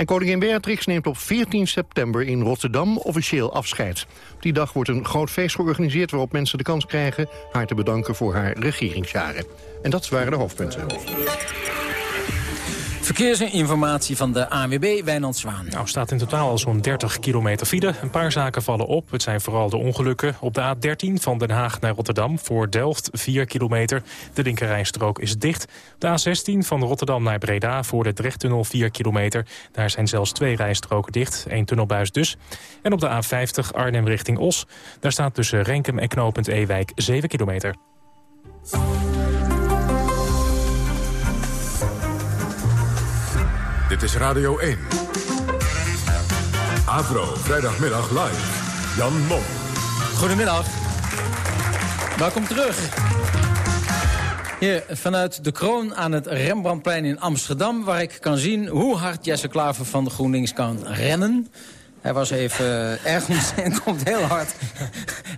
En koningin Beatrix neemt op 14 september in Rotterdam officieel afscheid. Op die dag wordt een groot feest georganiseerd waarop mensen de kans krijgen haar te bedanken voor haar regeringsjaren. En dat waren de hoofdpunten. Verkeersinformatie van de ANWB, Wijnand Zwaan. Nou, staat in totaal al zo'n 30 kilometer file. Een paar zaken vallen op. Het zijn vooral de ongelukken. Op de A13 van Den Haag naar Rotterdam voor Delft 4 kilometer. De linkerrijstrook is dicht. De A16 van Rotterdam naar Breda voor de Drechttunnel 4 kilometer. Daar zijn zelfs twee rijstroken dicht. Eén tunnelbuis dus. En op de A50 Arnhem richting Os. Daar staat tussen Renkum en knooppunt Ewijk 7 kilometer. Dit is Radio 1. Avro, vrijdagmiddag live. Jan Mom. Goedemiddag. Welkom terug. Hier vanuit de kroon aan het Rembrandtplein in Amsterdam... waar ik kan zien hoe hard Jesse Klaver van de GroenLinks kan rennen. Hij was even uh, ergens en komt heel hard.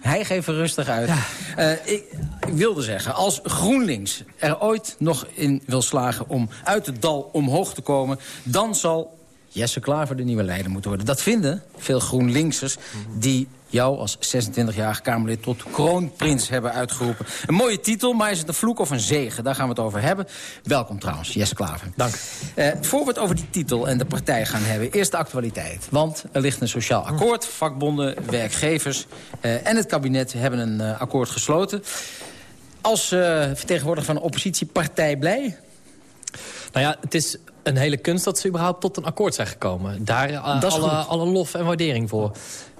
Hij geeft er rustig uit. Ja. Uh, ik, ik, wilde zeggen, als GroenLinks er ooit nog in wil slagen... om uit het dal omhoog te komen... dan zal Jesse Klaver de nieuwe leider moeten worden. Dat vinden veel GroenLinksers die jou als 26-jarig Kamerlid tot kroonprins hebben uitgeroepen. Een mooie titel, maar is het een vloek of een zegen? Daar gaan we het over hebben. Welkom trouwens, Jesse Klaver. Dank. Uh, voor we het over die titel en de partij gaan hebben, eerst de actualiteit. Want er ligt een sociaal akkoord, vakbonden, werkgevers uh, en het kabinet hebben een uh, akkoord gesloten. Als vertegenwoordiger van een oppositiepartij blij? Nou ja, het is een hele kunst dat ze überhaupt tot een akkoord zijn gekomen. Daar uh, alle, alle lof en waardering voor.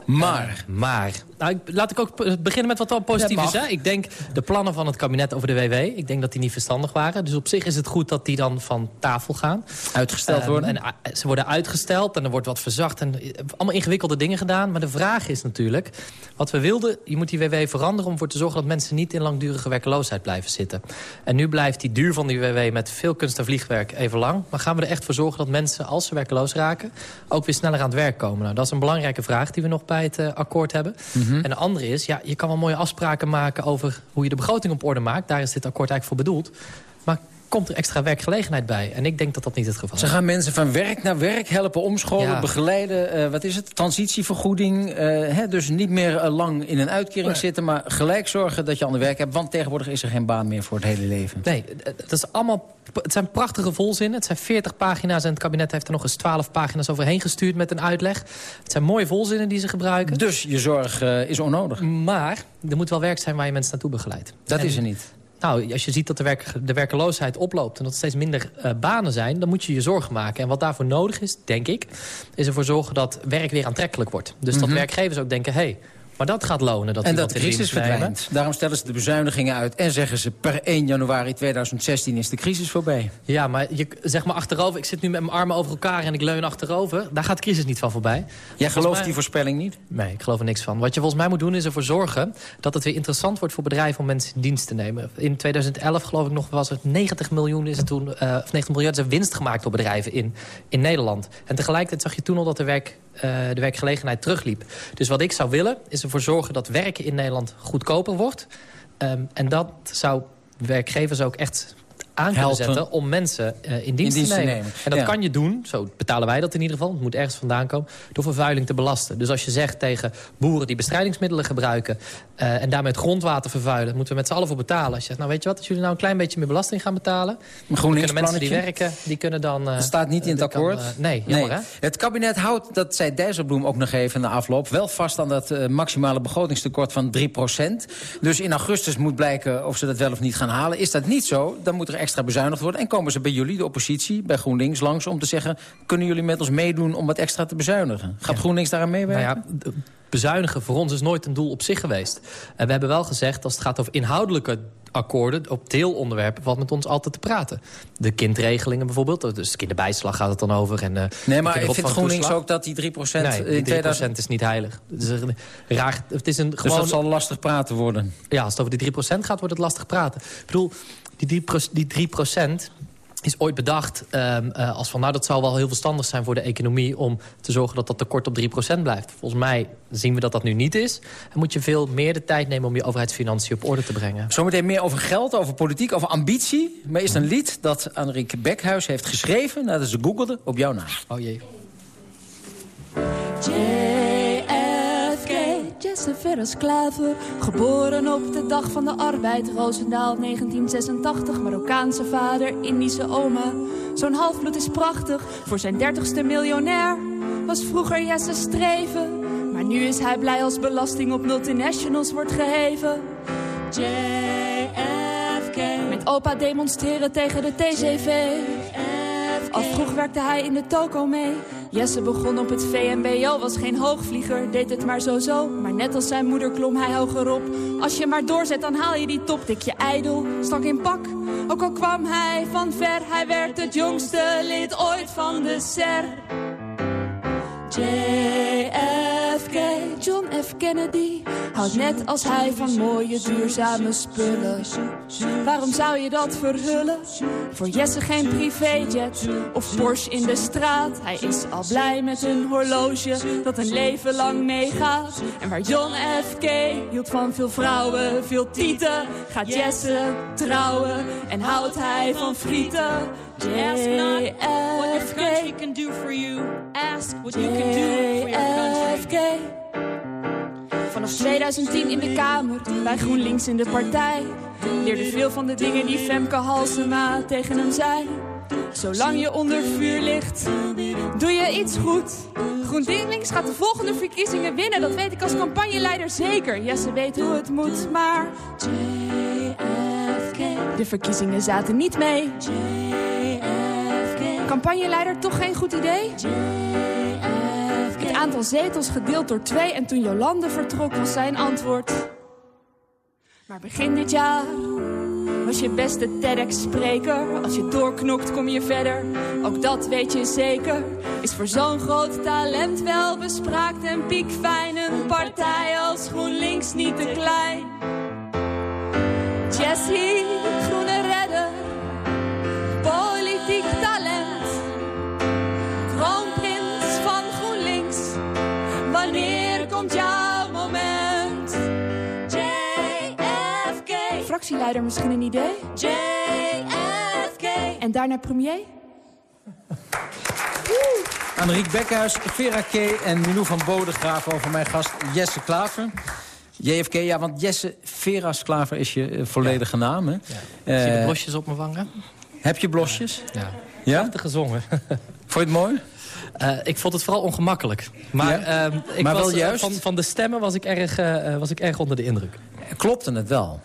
Maar. Uh, maar. Nou, laat ik ook beginnen met wat wel positief is. Hè? Ik denk de plannen van het kabinet over de WW... ik denk dat die niet verstandig waren. Dus op zich is het goed dat die dan van tafel gaan. Uitgesteld worden? Um, en, uh, ze worden uitgesteld en er wordt wat verzacht. En allemaal ingewikkelde dingen gedaan. Maar de vraag is natuurlijk... wat we wilden, je moet die WW veranderen... om ervoor te zorgen dat mensen niet in langdurige werkeloosheid blijven zitten. En nu blijft die duur van die WW met veel kunst en vliegwerk even lang. Maar gaan we er echt voor zorgen dat mensen, als ze werkeloos raken... ook weer sneller aan het werk komen? Nou, dat is een belangrijke vraag die we nog bij het uh, akkoord hebben. Mm -hmm. En de andere is, ja, je kan wel mooie afspraken maken over hoe je de begroting op orde maakt. Daar is dit akkoord eigenlijk voor bedoeld. Maar komt er extra werkgelegenheid bij. En ik denk dat dat niet het geval is. Ze gaan mensen van werk naar werk helpen, omscholen, ja. begeleiden. Uh, wat is het? Transitievergoeding. Uh, hè, dus niet meer uh, lang in een uitkering nee. zitten... maar gelijk zorgen dat je ander werk hebt. Want tegenwoordig is er geen baan meer voor het hele leven. Nee, dat is allemaal... Het zijn prachtige volzinnen. Het zijn 40 pagina's en het kabinet heeft er nog eens 12 pagina's overheen gestuurd met een uitleg. Het zijn mooie volzinnen die ze gebruiken. Dus je zorg is onnodig. Maar er moet wel werk zijn waar je mensen naartoe begeleidt. Dat en, is er niet. Nou, als je ziet dat de, werk, de werkeloosheid oploopt... en dat er steeds minder uh, banen zijn, dan moet je je zorgen maken. En wat daarvoor nodig is, denk ik... is ervoor zorgen dat werk weer aantrekkelijk wordt. Dus mm -hmm. dat werkgevers ook denken... Hey, maar dat gaat lonen. Dat en dat de crisis verdwijnt. Daarom stellen ze de bezuinigingen uit en zeggen ze... per 1 januari 2016 is de crisis voorbij. Ja, maar je, zeg maar achterover. Ik zit nu met mijn armen over elkaar en ik leun achterover. Daar gaat de crisis niet van voorbij. Jij gelooft mij... die voorspelling niet? Nee, ik geloof er niks van. Wat je volgens mij moet doen is ervoor zorgen... dat het weer interessant wordt voor bedrijven om mensen in dienst te nemen. In 2011 geloof ik nog was het 90 miljoen is het toen... Uh, of 90 miljard is er winst gemaakt door bedrijven in, in Nederland. En tegelijkertijd zag je toen al dat de werk de werkgelegenheid terugliep. Dus wat ik zou willen, is ervoor zorgen dat werken in Nederland goedkoper wordt. Um, en dat zou werkgevers ook echt aan kunnen zetten om mensen uh, in, dienst in dienst te nemen. Te nemen. En dat ja. kan je doen, zo betalen wij dat in ieder geval... het moet ergens vandaan komen, door vervuiling te belasten. Dus als je zegt tegen boeren die bestrijdingsmiddelen gebruiken... Uh, en daarmee het grondwater vervuilen, moeten we met z'n allen voor betalen. Als je zegt, nou weet je wat, als jullie nou een klein beetje meer belasting gaan betalen... dan kunnen mensen die werken, die kunnen dan... Uh, dat staat niet in het akkoord? Kan, nee, jammer nee. hè? Het kabinet houdt, dat zei Dijsselbloem ook nog even in de afloop... wel vast aan dat maximale begrotingstekort van 3% Dus in augustus moet blijken of ze dat wel of niet gaan halen. Is dat niet zo, dan moet er extra bezuinigd worden. En komen ze bij jullie, de oppositie, bij GroenLinks langs... om te zeggen, kunnen jullie met ons meedoen om wat extra te bezuinigen? Gaat ja. GroenLinks daaraan meewerken? Nou ja, bezuinigen voor ons is nooit een doel op zich geweest. En we hebben wel gezegd, als het gaat over inhoudelijke akkoorden op deelonderwerpen valt met ons altijd te praten. De kindregelingen bijvoorbeeld, dus kinderbijslag gaat het dan over. En, uh, nee, maar ik vind GroenLinks ook dat die 3%, nee, die 3 in 2000... is niet heilig. Het is, een raar, het is een dus gewoon... dat zal lastig praten worden? Ja, als het over die 3% gaat, wordt het lastig praten. Ik bedoel, die 3%, die 3% is ooit bedacht um, uh, als van... nou, dat zou wel heel verstandig zijn voor de economie... om te zorgen dat dat tekort op 3% blijft. Volgens mij zien we dat dat nu niet is. En moet je veel meer de tijd nemen om je overheidsfinanciën op orde te brengen. Zometeen meer over geld, over politiek, over ambitie. Maar is een lied dat Anrieke Bekhuis heeft geschreven... nadat ze googelde op jouw naam. Oh jee. Jesse Ferris Klaver, geboren op de dag van de arbeid, Roosendaal 1986, Marokkaanse vader, Indische oma. Zo'n halfbloed is prachtig, voor zijn dertigste miljonair was vroeger Jesse streven. Maar nu is hij blij als belasting op multinationals wordt geheven. JFK. Met opa demonstreren tegen de TCV. Al vroeg werkte hij in de toko mee. Jesse begon op het VMBO, was geen hoogvlieger, deed het maar zo-zo. Maar net als zijn moeder klom hij hoger op. Als je maar doorzet, dan haal je die top. Dik je ijdel, stak in pak. Ook al kwam hij van ver, hij werd het jongste lid ooit van de SER. JFK, John F. Kennedy, houdt net als hij van mooie duurzame spullen. Waarom zou je dat verhullen? Voor Jesse geen privéjet of Porsche in de straat. Hij is al blij met een horloge dat een leven lang meegaat. En waar John F. K. hield van veel vrouwen, veel tieten, gaat Jesse trouwen en houdt hij van frieten. Ask not what your country can do for you. Ask what you can do for your country. Vanaf 2010 in de Kamer, bij GroenLinks in de partij. Leerde veel van de dingen die Femke Halsema tegen hem zei. Zolang je onder vuur ligt, doe je iets goed. GroenLinks gaat de volgende verkiezingen winnen. Dat weet ik als campagneleider zeker. Jesse weet hoe het moet, maar... De verkiezingen zaten niet mee. Campagneleider toch geen goed idee? Aantal zetels gedeeld door twee en toen Jolande vertrok was zijn antwoord. Maar begin dit jaar was je beste TEDx-spreker. Als je doorknokt kom je verder, ook dat weet je zeker. Is voor zo'n groot talent wel bespraakt en piekfijn. Een partij als GroenLinks niet te klein. Jessie, komt jouw moment? JFK. Fractieleider misschien een idee? JFK. En daarna premier? Anriek Bekhuis, Vera K. en Milou van Bodegraaf over mijn gast Jesse Klaver. JFK, ja, want Jesse Veras Klaver is je eh, volledige naam, hè? Zie je de Eh, blosjes op mijn wangen? heb je blosjes? Ja. Ja? Prachtig gezongen. Vond je het mooi? Eh, ik vond het vooral ongemakkelijk. Maar, Ja? ehm, ik Maar was, wel eh, juist? Van, van de stemmen was ik, erg, eh, eh, was ik erg onder de indruk. Klopte het wel?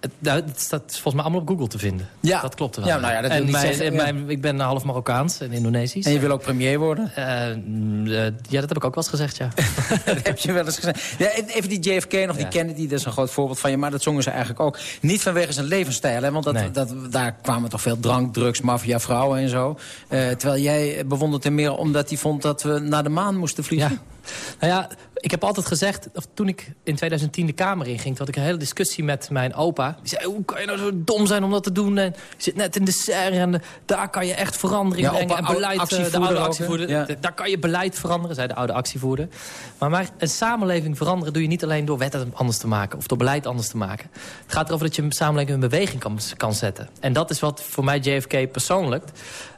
Het, nou, het staat volgens mij allemaal op Google te vinden. Ja. Dat klopt wel. Ja, nou ja, dat en niet mijn, zeggen, en ja. mijn- ik ben half Marokkaans en Indonesisch. En je wil ook premier worden? Eh, mm, eh, ja, dat heb ik ook wel eens gezegd, ja. dat heb je wel eens gezegd. Ja, even die JFK nog, die Kennedy, dat is een groot voorbeeld van je. Maar dat zongen ze eigenlijk ook. Niet vanwege zijn levensstijl, hè, want dat, Nee. dat, daar kwamen toch veel drank, drugs, maffia, vrouwen en zo. Eh, terwijl jij bewondert hem meer omdat hij vond dat we naar de maan moesten vliegen. Nou ja, ik heb altijd gezegd, of toen ik in 2010 de Kamer inging... toen had ik een hele discussie met mijn opa. Die zei, hoe kan je nou zo dom zijn om dat te doen? En je zit net in de serre en eh, daar kan je echt verandering Ja, brengen. opa, En beleid, eh, de oude actievoerder. Ja. Daar kan je beleid veranderen, zei de oude actievoerder. Maar, maar een samenleving veranderen doe je niet alleen door wetten anders te maken... of door beleid anders te maken. Het gaat erover dat je een samenleving in beweging kan, kan zetten. En dat is wat voor mij JFK persoonlijk...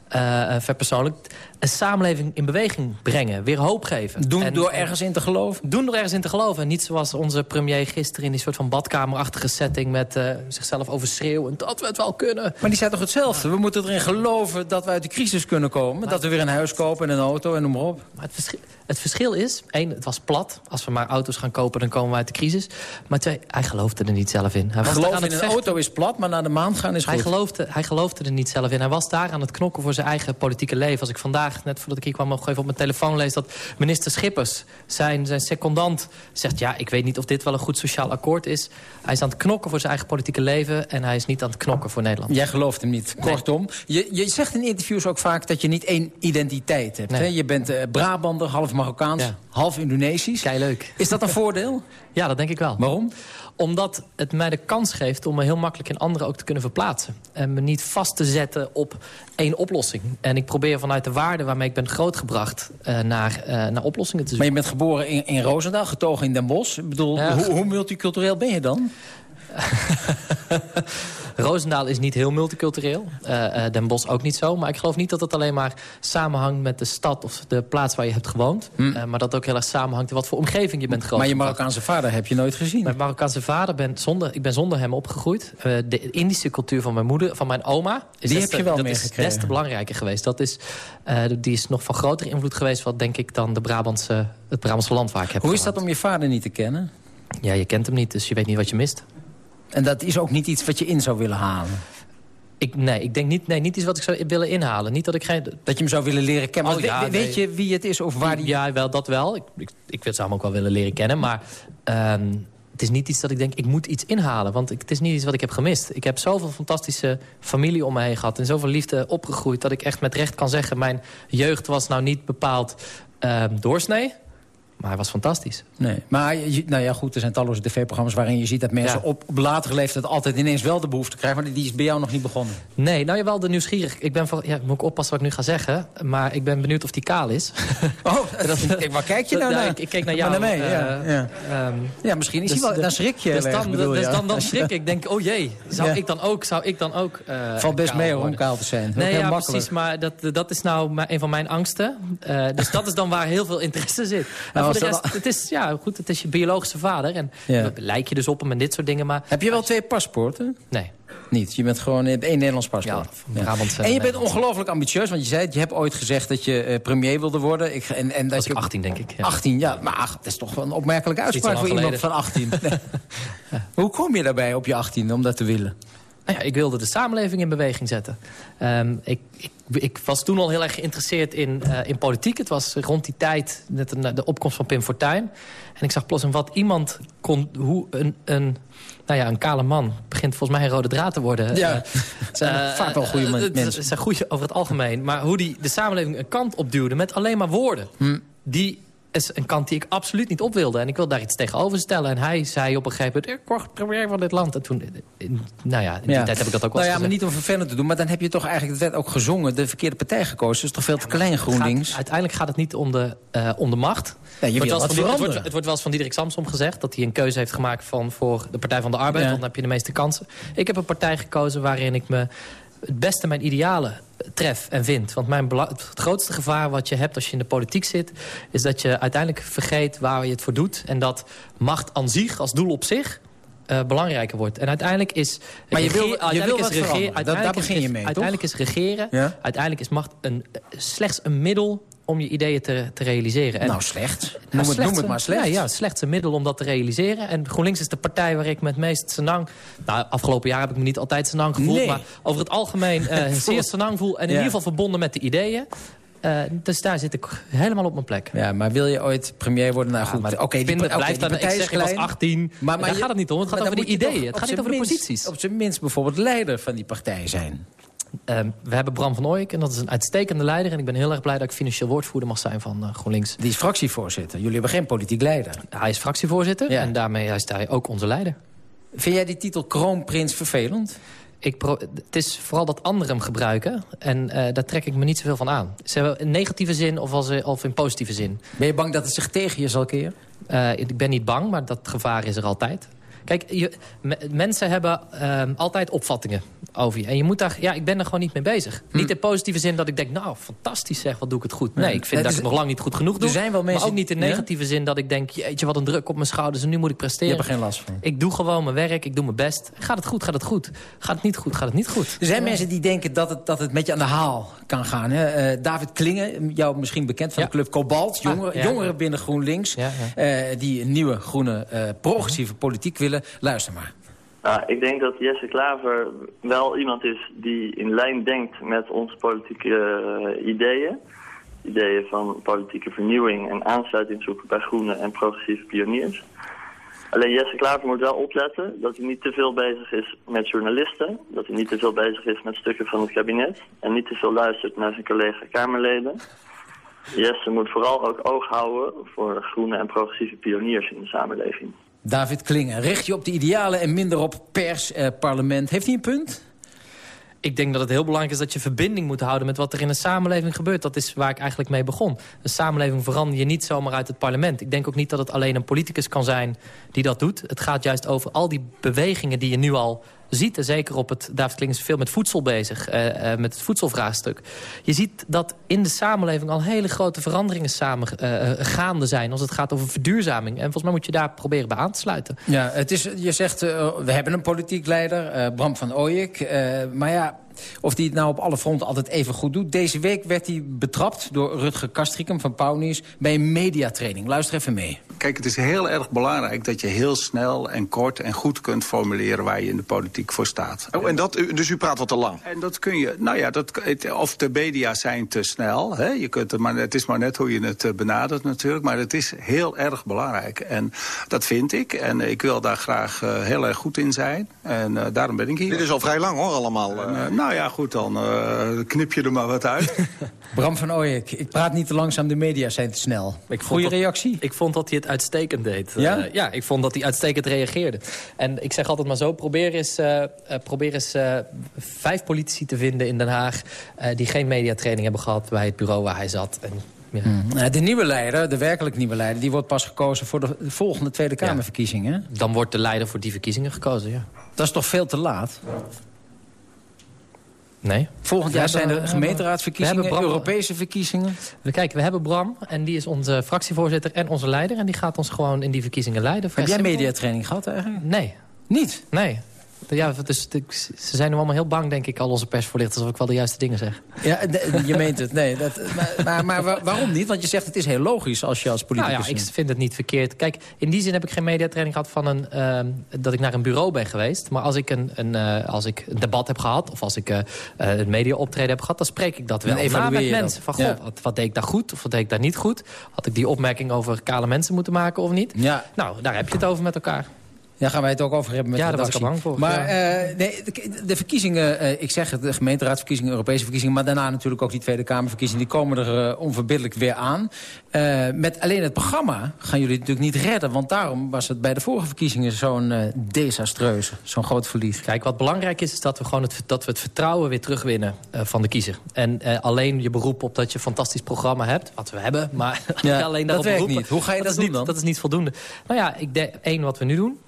eh, eh, verpersoonlijkt, een samenleving in beweging brengen. Weer hoop geven. Doen En- door en- ergens in te geloven? doen er ergens in te geloven. En niet zoals onze premier gisteren in die soort van badkamerachtige setting... met eh, zichzelf overschreeuwen dat we het wel kunnen. Maar die zei toch hetzelfde? We moeten erin geloven dat we uit de crisis kunnen komen. Dat we weer een huis kopen en een auto en noem maar op. Maar het, verschil, het verschil is, één, het was plat. Als we maar auto's gaan kopen, dan komen we uit de crisis. Maar twee, hij geloofde er niet zelf in. Hij was daar Geloof aan in een vechten. auto is plat, maar naar de maan gaan is goed. Hij geloofde, hij geloofde er niet zelf in. Hij was daar aan het knokken voor zijn eigen politieke leven. Als ik vandaag, net voordat ik hier kwam, nog even op mijn telefoon lees... dat minister Schippers, zijn, zijn secondant, zegt... ja, ik weet niet of dit wel een goed sociaal akkoord is. Hij is aan het knokken voor zijn eigen politieke leven... en hij is niet aan het knokken voor Nederland. Jij gelooft hem niet. Kortom, je, je zegt in interviews ook vaak dat je niet één identiteit hebt. Nee. Hè? Je bent eh, Brabander, half Marokkaans, Ja. half Indonesisch. Kei leuk. Is dat een voordeel? Ja, dat denk ik wel. Waarom? Omdat het mij de kans geeft om me heel makkelijk in anderen ook te kunnen verplaatsen. En me niet vast te zetten op één oplossing. En ik probeer vanuit de waarden waarmee ik ben grootgebracht... eh, naar, eh, naar oplossingen te Maar zoeken. je bent geboren in, in Roosendaal, getogen in Den Bosch. Ik bedoel, Ja. hoe, hoe multicultureel ben je dan? Roosendaal is niet heel multicultureel. Eh, eh, Den Bosch ook niet zo. Maar ik geloof niet dat het alleen maar samenhangt met de stad... of de plaats waar je hebt gewoond. Eh, maar dat ook heel erg samenhangt in wat voor omgeving je bent groot. Hm. Maar je Marokkaanse vader heb je nooit gezien. Mijn Marokkaanse vader, ben zonder, ik ben zonder hem opgegroeid. De Indische cultuur van mijn moeder, van mijn oma... Is Die heb te- je wel dat is des te belangrijker geweest. Dat is, die is nog van grotere invloed geweest... wat denk ik dan de Brabantse, het Brabantse land waar ik heb Hoe is dat om je vader niet te kennen? Ja, je kent hem niet, dus je weet niet wat je mist. En dat is ook niet iets wat je in zou willen halen? Ik, nee, ik denk niet, nee, niet iets wat ik zou willen inhalen. Niet dat ik geen... Dat je hem zou willen leren kennen? Oh, Want ja, we- weet nee. je wie het is of waar die... Ja, wel, dat wel. Ik, ik, ik zou hem ook wel willen leren kennen. Maar ehm, het is niet iets dat ik denk, ik moet iets inhalen. Want ik, het is niet iets wat ik heb gemist. Ik heb zoveel fantastische familie om me heen gehad. En zoveel liefde opgegroeid. Dat ik echt met recht kan zeggen... mijn jeugd was nou niet bepaald ehm, doorsnee. Maar hij was fantastisch. Nee, maar nou ja, goed, er zijn talloze tv-programma's waarin je ziet dat mensen Ja. op, op latere leeftijd altijd ineens wel de behoefte krijgen. Maar die is bij jou nog niet begonnen. Nee, nou jawel, de nieuwsgierig. Ik ben van, ja, moet ik oppassen wat ik nu ga zeggen. Maar ik ben benieuwd of die kaal is. Oh, waar kijk je nou Ja, naar? ik, ik keek naar Maar jou. naar mij, ja, eh, ja. ehm, Ja, misschien is dus hij wel, dan schrik je dus erg, bedoel dus je, dan, dan schrik ik. denk, oh jee, zou, Ja. ik dan ook, zou ik dan ook eh, Valt best mee hoor, om kaal te zijn. Nee, ja, makkelijk. precies. Maar dat, dat is nou een van mijn angsten. Eh, dus dat is dan waar heel veel interesse zit. Voor de rest, het is, ja, goed, het is je biologische vader. En Ja. lijk je dus op hem en dit soort dingen. Maar Heb je wel twee paspoorten? Nee. Niet, je bent gewoon één Nederlands paspoort. Brabant, eh, En je bent ongelooflijk ambitieus, want je zei het, je hebt ooit gezegd dat je eh, premier wilde worden. Ik, en, en dat was je ik 18, denk ik. Ja. 18, ja, maar ach, dat is toch wel een opmerkelijke uitspraak voor iemand van 18. Nee. Hoe kom je daarbij op je 18 om dat te willen? Nou ja, ik wilde de samenleving in beweging zetten. Ehm, ik, ik, ik was toen al heel erg geïnteresseerd in, eh, in politiek. Het was rond die tijd net de, de opkomst van Pim Fortuyn. En ik zag plots wat iemand kon... Hoe een, een, nou ja, een kale man begint volgens mij een rode draad te worden. Ja, het zijn eh, vaak wel goede mensen. Het zijn goede over het algemeen. Maar hoe die de samenleving een kant opduwde met alleen maar woorden... Hm. die is een kant die ik absoluut niet op wilde. En ik wilde daar iets tegenover stellen. En hij zei op een gegeven moment... ik word premier van dit land. En toen, in- nou ja, in die tijd heb ik dat ook wel Nou ja, maar niet om vervelend te doen, maar dan heb je toch eigenlijk, het werd ook gezongen, de verkeerde partij gekozen. Is toch veel te klein, GroenLinks? Gaat- uiteindelijk gaat het niet om de, eh, om de macht. Je Het wordt wil wel wat eens van die- het, wordt, veranderen. het wordt wel eens van Diederik Samsom gezegd... dat hij een keuze heeft gemaakt van, voor de Partij van de Arbeid. Want dan heb je de meeste kansen. Ik heb een partij gekozen waarin ik me het beste mijn idealen tref en vind. Want mijn het grootste gevaar wat je hebt als je in de politiek zit... is dat je uiteindelijk vergeet waar je het voor doet. En dat macht aan zich, als doel op zich... eh, belangrijker wordt. En uiteindelijk is... Maar je wil- je uiteindelijk is regeer- daar begin je mee? Uiteindelijk is regeren... Ja? Uiteindelijk is macht een, slechts een middel om je ideeën te, te realiseren. En Nou, slecht. Noem, het, slechts noem het maar slecht. Ja, ja, slechts een middel om dat te realiseren. En GroenLinks is de partij waar ik met het meest senang... Nou, afgelopen jaar heb ik me niet altijd senang gevoeld... Nee. maar over het algemeen eh, zeer senang voel... en in Ja. ieder geval verbonden met de ideeën. Eh, dus daar zit ik helemaal op mijn plek. Ja, maar wil je ooit premier worden? Nou goed, maar oké, die, het oké, blijft die dan- ik zeg, ik was klein. 18. Daar gaat het niet om, het gaat maar over je ideeën, het gaat niet over de posities. Op zijn minst bijvoorbeeld leider van die partij zijn. Ehm, we hebben Bram van Ooyek en dat is een uitstekende leider. En ik ben heel erg blij dat ik financieel woordvoerder mag zijn van eh, GroenLinks. Die is fractievoorzitter. Jullie hebben geen politiek leider. Hij is fractievoorzitter Ja. en daarmee is hij ook onze leider. Vind jij die titel kroonprins vervelend? Ik het is vooral dat anderen hem gebruiken. En eh, daar trek ik me niet zoveel van aan. Ze in negatieve zin of, als, of in positieve zin. Ben je bang dat het zich tegen je zal keren? Eh, ik ben niet bang, maar dat gevaar is er altijd. Kijk, je, me- mensen hebben ehm, altijd opvattingen over je. En je moet daar, ja, ik ben er gewoon niet mee bezig. Niet in positieve zin dat ik denk, nou, fantastisch zeg, wat doe ik het goed. Nee, ik vind dat is- ik het nog lang niet goed genoeg doe. Er zijn wel mensen- maar ook niet in Ja? negatieve zin dat ik denk, jeetje, wat een druk op mijn schouders en nu moet ik Je presteren. hebt er geen last van. Ik doe gewoon mijn werk, ik doe mijn best. Gaat het goed, gaat het goed. Gaat het niet goed, gaat het niet goed. Er zijn mensen die denken dat het, dat het met je aan de haal kan gaan. Hè? Eh, David Klingen, jou misschien bekend van Ja. de club Cobalt. Jongeren, Ah, ja. jongeren binnen GroenLinks. Eh, die een nieuwe groene eh, progressieve politiek willen. Luister maar. Ik denk dat Jesse Klaver wel iemand is die in lijn denkt met onze politieke eh, ideeën. Ideeën van politieke vernieuwing en aansluiting zoeken bij groene en progressieve pioniers. Alleen Jesse Klaver moet wel opletten dat hij niet te veel bezig is met journalisten. Dat hij niet te veel bezig is met stukken van het kabinet. En niet te veel luistert naar zijn collega-Kamerleden. Jesse moet vooral ook oog houden voor groene en progressieve pioniers in de samenleving. David Klingen, richt je op de idealen en minder op pers, eh, parlement. Heeft hij een punt? Ik denk dat het heel belangrijk is dat je verbinding moet houden... met wat er in een samenleving gebeurt. Dat is waar ik eigenlijk mee begon. Een samenleving verander je niet zomaar uit het parlement. Ik denk ook niet dat het alleen een politicus kan zijn die dat doet. Het gaat juist over al die bewegingen die je nu al ziet. En zeker op het... David Kling is veel met voedsel bezig. eh, eh, met het voedselvraagstuk. Je ziet dat in de samenleving al hele grote veranderingen samen eh, gaande zijn... als het gaat over verduurzaming. En volgens mij moet je daar proberen bij aan te sluiten. Ja, het is, je zegt, we hebben een politiek leider, Bram van Ooyek. maar ja, of die het nou op alle fronten altijd even goed doet. Deze week werd hij betrapt door Rutger Kastrikum van Pauwnieuws... bij een mediatraining. Luister even mee. Kijk, het is heel erg belangrijk dat je heel snel en kort en goed kunt formuleren waar je in de politiek voor staat. Oh, en dat, dus u praat wat te lang? En dat kun je, nou ja, dat, het- of de media zijn te snel. Hè? Je kunt het, maar, het is maar net hoe je het eh, benadert natuurlijk. Maar het is heel erg belangrijk. En dat vind ik. En ik wil daar graag eh, heel erg goed in zijn. En eh, daarom ben ik hier. Dit is al vrij lang hoor, allemaal. En, nou ja, goed, dan eh, knip je er maar wat uit. Bram van Ooyek, ik praat niet te langzaam, de media zijn te snel. Ik Goeie dat- reactie? Ik vond dat hij het uitstekend deed. Ja? Eh, ja, ik vond dat hij uitstekend reageerde. En ik zeg altijd maar zo, probeer eens, eh, eh, probeer eens eh, vijf politici te vinden in Den Haag... eh, die geen mediatraining hebben gehad bij het bureau waar hij zat. En, ja. Nou, De nieuwe leider, de werkelijk nieuwe leider... die wordt pas gekozen voor de volgende Tweede Kamerverkiezingen. Dan wordt de leider voor die verkiezingen gekozen, ja. Dat is toch veel te laat? Nee. Volgend jaar zijn er we gemeenteraadsverkiezingen, hebben Bram- Europese verkiezingen. We kijken, we hebben Bram en die is onze fractievoorzitter en onze leider. En die gaat ons gewoon in die verkiezingen leiden. Heb jij simpel. mediatraining gehad eigenlijk? Nee. Niet? Nee. Ja, dus, ze zijn nu allemaal heel bang, denk ik, al onze persvoorlichters... alsof ik wel de juiste dingen zeg. Ja, je meent het. Nee, dat, maar, maar, maar wa- waarom niet? Want je zegt het is heel logisch als je als Nou politicus... ja, ik vind het niet verkeerd. Kijk, in die zin heb ik geen mediatraining gehad van een, ehm, dat ik naar een bureau ben geweest. Maar als ik een, een, eh, als ik een debat heb gehad of als ik eh, een mediaoptreden heb gehad... dan spreek ik dat wel na evalueer met mensen. Van, Ja. god, wat, wat deed ik daar goed of wat deed ik daar niet goed? Had ik die opmerking over kale mensen moeten maken of niet? Ja. Nou, daar heb je het over met elkaar. Daar gaan wij het ook over hebben met Ja, de daar was ik redactie. al bang voor, Maar eh, nee, de, de verkiezingen, eh, ik zeg het, de gemeenteraadsverkiezingen, Europese verkiezingen... maar daarna natuurlijk ook die Tweede Kamerverkiezingen... die komen er eh, onverbiddelijk weer aan. Met alleen het programma gaan jullie het natuurlijk niet redden... want daarom was het bij de vorige verkiezingen zo'n desastreuze, zo'n groot verlies. Kijk, wat belangrijk is, is dat we gewoon het, dat we het vertrouwen weer terugwinnen van de kiezer. En alleen je beroep op dat je een fantastisch programma hebt, wat we hebben, maar Ja, alleen dat daarop werkt beroepen, niet. Hoe ga je dat doen niet, dan? Dat is niet voldoende. Nou ja, ik denk, één wat we nu doen,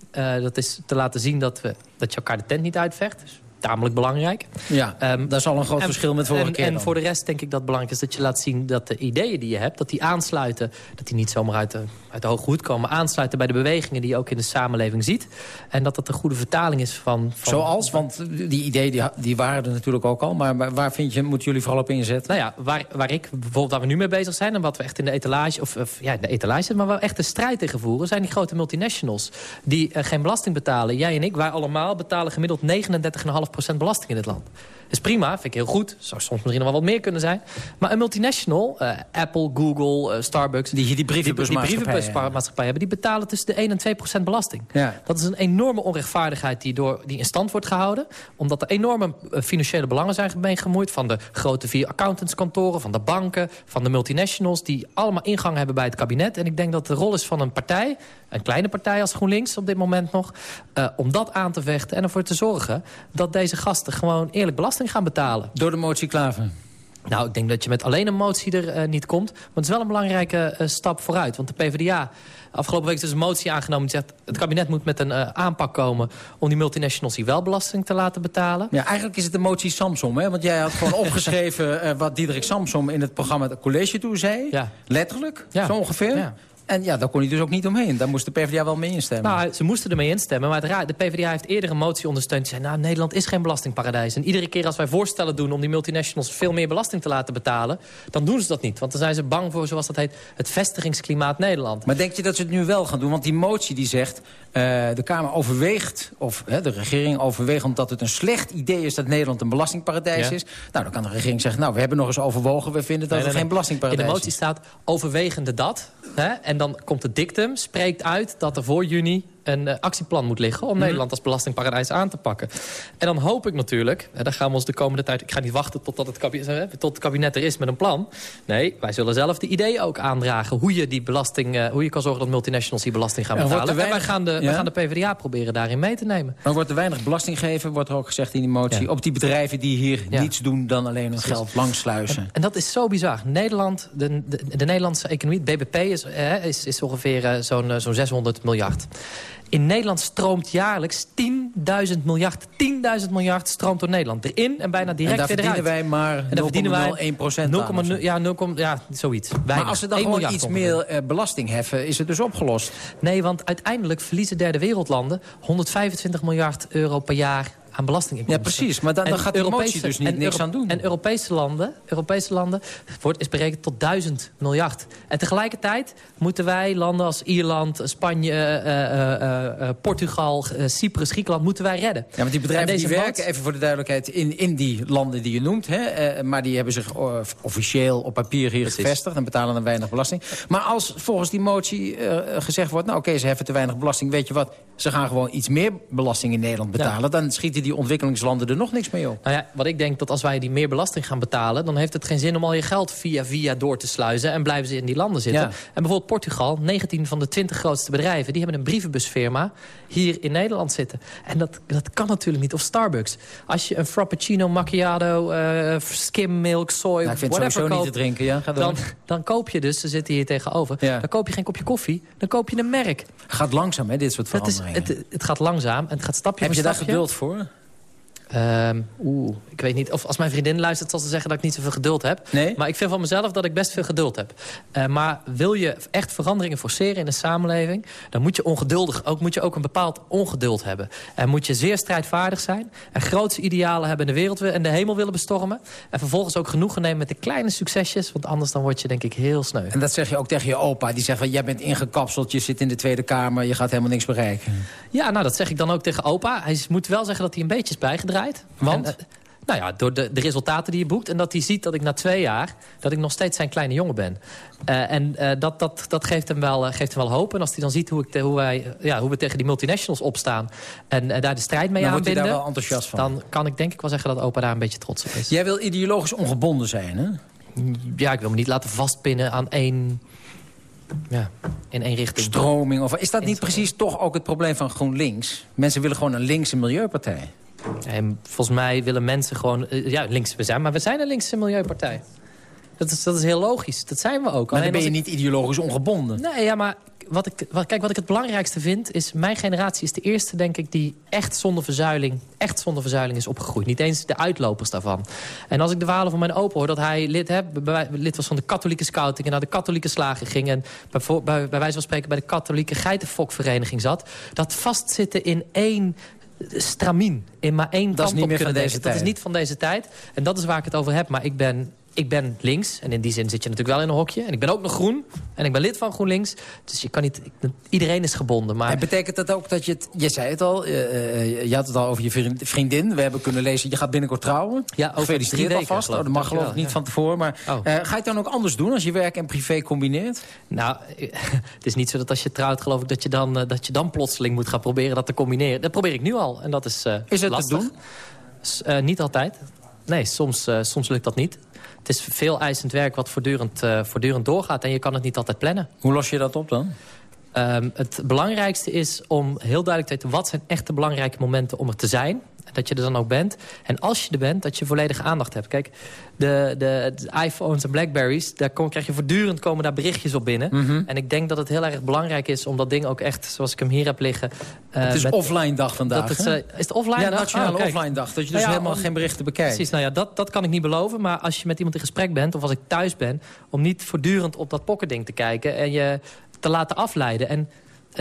dat is te laten zien dat, we, dat je elkaar de tent niet uitvecht. Dus tamelijk belangrijk. Ja, Ehm, dat is al een groot en- verschil met vorige en, keer En voor de rest denk ik dat het belangrijk is dat je laat zien dat de ideeën die je hebt... dat die aansluiten, dat die niet zomaar uit de, uit de hoge hoed komen... aansluiten bij de bewegingen die je ook in de samenleving ziet. En dat dat een goede vertaling is van... van Zoals, want die ideeën die, die waren er natuurlijk ook al... maar waar- vind je, moeten jullie vooral op inzetten? Nou ja, waar, waar ik bijvoorbeeld waar we nu mee bezig zijn... en wat we echt in de etalage, of, of ja, in de etalage zitten... maar waar we echt de strijd tegen voeren... zijn die grote multinationals die eh, geen belasting betalen. Jij en ik, wij allemaal betalen gemiddeld 39,5% belasting in dit land. is prima, vind ik heel goed. Zou soms misschien nog wel wat meer kunnen zijn. Maar een multinational, eh, Apple, Google, eh, Starbucks... Die hier die die brievenbusmaatschappij brievenbusmaatschappij hebben... die betalen tussen de 1 en 2 procent belasting. Ja. Dat is een enorme onrechtvaardigheid die, door, die in stand wordt gehouden. Omdat er enorme eh, financiële belangen zijn mee gemoeid. Van de grote vier accountantskantoren, van de banken, van de multinationals... die allemaal ingang hebben bij het kabinet. En ik denk dat de rol is van een partij, een kleine partij als GroenLinks op dit moment nog... eh, om dat aan te vechten en ervoor te zorgen... dat deze gasten gewoon eerlijk belasting gaan betalen. Door de motie Klaver? Nou, ik denk dat je met alleen een motie er eh, niet komt. Maar het is wel een belangrijke eh, stap vooruit. Want de PvdA, afgelopen week is dus een motie aangenomen... die zegt, het kabinet moet met een aanpak komen... om die multinationals die wel belasting te laten betalen. Ja, eigenlijk is het de motie Samsom, hè? Want jij had gewoon opgeschreven wat Diederik Samsom in het programma het college toe zei. Ja. Letterlijk, Ja. zo ongeveer. Ja. En ja, daar kon hij dus ook niet omheen. Daar moest de PvdA wel mee instemmen. Nou, ze moesten ermee instemmen. Maar raar, de PvdA heeft eerder een motie ondersteund. Die zei, nou, Nederland is geen belastingparadijs. En iedere keer als wij voorstellen doen om die multinationals... veel meer belasting te laten betalen, dan doen ze dat niet. Want dan zijn ze bang voor, zoals dat heet, het vestigingsklimaat Nederland. Maar denk je dat ze het nu wel gaan doen? Want die motie die zegt... eh, de Kamer overweegt, of de regering overweegt... omdat het een slecht idee is dat Nederland een belastingparadijs Ja. is. Nou, dan kan de regering zeggen... nou, we hebben nog eens overwogen... we vinden dat Nee, het nee, geen belastingparadijs In de motie is. staat overwegende dat. Hè? En dan komt het dictum, spreekt uit dat er voor juni een eh, actieplan moet liggen... om Mhm. Nederland als belastingparadijs aan te pakken. En dan hoop ik natuurlijk, en daar gaan we ons de komende tijd... ik ga niet wachten totdat het kabinet, eh, tot het kabinet er is met een plan. Nee, wij zullen zelf de ideeën ook aandragen... hoe je, die belasting, eh, hoe je kan zorgen dat multinationals die belasting gaan betalen. En wij gaan, de, wij gaan de PvdA proberen daarin mee te nemen. Maar wordt er weinig belasting gegeven, wordt er ook gezegd in die motie... Ja. op die bedrijven die hier Ja. niets doen dan alleen hun geld langsluizen. En dat is zo bizar. Nederland, de, de, de Nederlandse economie, het BBP, is, eh, is, is ongeveer zo'n zo'n 600 miljard. In Nederland stroomt jaarlijks 10.000 miljard. 10.000 miljard stroomt door Nederland. Erin en bijna direct en verdienen eruit. wij maar En daar verdienen wij 0,01 procent 0,0 aan. of zo. ja, 0, ja, zoiets. Maar als ze dan 1 gewoon iets meer eh, belasting heffen, is het dus opgelost. Nee, want uiteindelijk verliezen derde wereldlanden 125 miljard euro per jaar aan belastinginkomsten. Ja, precies. Maar dan- dan gaat motie Europese- dus niet niks aan doen. En Europese landen, Europese landen wordt, is berekend tot 1000 miljard. En tegelijkertijd moeten wij landen als Ierland, Spanje, eh, eh, eh, Portugal, Cyprus, Griekenland, moeten wij redden. Ja, want die bedrijven En die werken, even voor de duidelijkheid, in, in die landen die je noemt. Hè, maar die hebben zich officieel op papier hier Precies. gevestigd en betalen dan weinig belasting. Maar als volgens die motie gezegd wordt, nou oké, ze heffen te weinig belasting, weet je wat, ze gaan gewoon iets meer belasting in Nederland betalen. Dan schieten die ontwikkelingslanden er nog niks mee op. Nou ja, wat ik denk dat als wij die meer belasting gaan betalen... dan heeft het geen zin om al je geld via via door te sluizen... en blijven ze in die landen zitten. Ja. En bijvoorbeeld Portugal, 19 van de 20 grootste bedrijven... die hebben een brievenbusfirma hier in Nederland zitten. En dat, dat kan natuurlijk niet. Of Starbucks. Als je een frappuccino, macchiato, eh skim milk, soy, Nou, ik vind whatever niet te drinken, ja. Dan, dan koop je dus, ze zitten hier tegenover... Ja. dan koop je geen kopje koffie, dan koop je een merk. Gaat langzaam, hè, dit soort Dat is, veranderingen. het, het gaat langzaam en het gaat stapje Heb voor je daar stapje. geduld voor? Ehm, Oeh, ik weet niet. Of als mijn vriendin luistert, zal ze zeggen dat ik niet zoveel geduld heb. Nee? Maar ik vind van mezelf dat ik best veel geduld heb. Eh, maar wil je echt veranderingen forceren in de samenleving... dan moet je, ongeduldig, ook, moet je ook een bepaald ongeduld hebben. En moet je zeer strijdvaardig zijn. En grootse idealen hebben in de wereld en de hemel willen bestormen. En vervolgens ook genoegen nemen met de kleine succesjes. Want anders dan word je denk ik heel sneu. En dat zeg je ook tegen je opa. Die zegt van, jij bent ingekapseld, je zit in de Tweede Kamer... je gaat helemaal niks bereiken. Ja, nou dat zeg ik dan ook tegen opa. Hij moet wel zeggen dat hij een beetje is Want? En, eh, nou ja, door de, de resultaten die je boekt. En dat hij ziet dat ik na twee jaar... dat ik nog steeds zijn kleine jongen ben. Eh, en eh, dat, dat, dat geeft, hem wel, geeft hem wel hoop. En als hij dan ziet hoe, ik te- hoe, wij, ja, hoe we tegen die multinationals opstaan... en daar de strijd mee hij aanbinden... daar wel enthousiast van. dan kan ik denk ik wel zeggen dat opa daar een beetje trots op is. Jij wil ideologisch ongebonden zijn, hè? Ja, ik wil me niet laten vastpinnen aan één... Ja, in één richting. Stroming. Of, is dat niet precies toch ook het probleem van GroenLinks? Mensen willen gewoon een linkse milieupartij. En volgens mij willen mensen gewoon... eh, ja, links we zijn, maar we zijn een linkse milieupartij. Dat is, dat is heel logisch. Dat zijn we ook. Maar dan ben je ik- niet ideologisch ongebonden. Nee, ja, maar wat ik, wat, kijk, wat ik het belangrijkste vind... is mijn generatie is de eerste, denk ik... die echt zonder verzuiling, echt zonder verzuiling is opgegroeid. Niet eens de uitlopers daarvan. En als ik de verhalen van mijn opa hoor... dat hij lid, hè, lid was van de katholieke scouting... en naar de katholieke slager ging... en bij, bij, bij wijze van spreken bij de katholieke geitenfokvereniging zat... dat vastzitten in één stramien. In maar één Dat kant op kunnen deze denken. Dat is tijd. niet van deze tijd. En dat is waar ik het over heb. Maar ik ben, ik ben links. En in die zin zit je natuurlijk wel in een hokje. En ik ben ook nog groen. En ik ben lid van GroenLinks. Dus je kan niet, ik- iedereen is gebonden. Maar En betekent dat ook dat je het... Je zei het al, eh, eh, je had het al over je vriend- vriendin. We hebben kunnen lezen, je gaat binnenkort trouwen. Ja, over Gefeliciteerd drie alvast. Oh, dat mag geloof ik niet van tevoren. Maar Oh. eh, ga je het dan ook anders doen als je werk en privé combineert? Nou, het is niet zo dat als je trouwt, geloof ik, dat je dan, dat je dan plotseling moet gaan proberen dat te combineren. Dat probeer ik nu al. En dat is, Is het te lastig. doen? S- eh, niet altijd. Nee, soms, soms lukt dat niet. Het is veel eisend werk wat voortdurend, eh, voortdurend doorgaat. En je kan het niet altijd plannen. Hoe los je dat op dan? Ehm, het belangrijkste is om heel duidelijk te weten... wat zijn echt de belangrijke momenten om er te zijn. Dat je er dan ook bent. En als je er bent, dat je volledige aandacht hebt. Kijk, de, de, de iPhones en Blackberries... daar kom, krijg je voortdurend komen daar berichtjes op binnen. Mhm. En ik denk dat het heel erg belangrijk is... om dat ding ook echt, zoals ik hem hier heb liggen... eh, het is met- offline dag vandaag. Dat het, eh, is het offline Ja, dag? nationale Oh, offline dag. Dat je dus Nou ja, helemaal om- geen berichten bekijkt. Precies, nou ja, dat, dat kan ik niet beloven. Maar als je met iemand in gesprek bent, of als ik thuis ben... om niet voortdurend op dat pocketding te kijken... en je te laten afleiden. En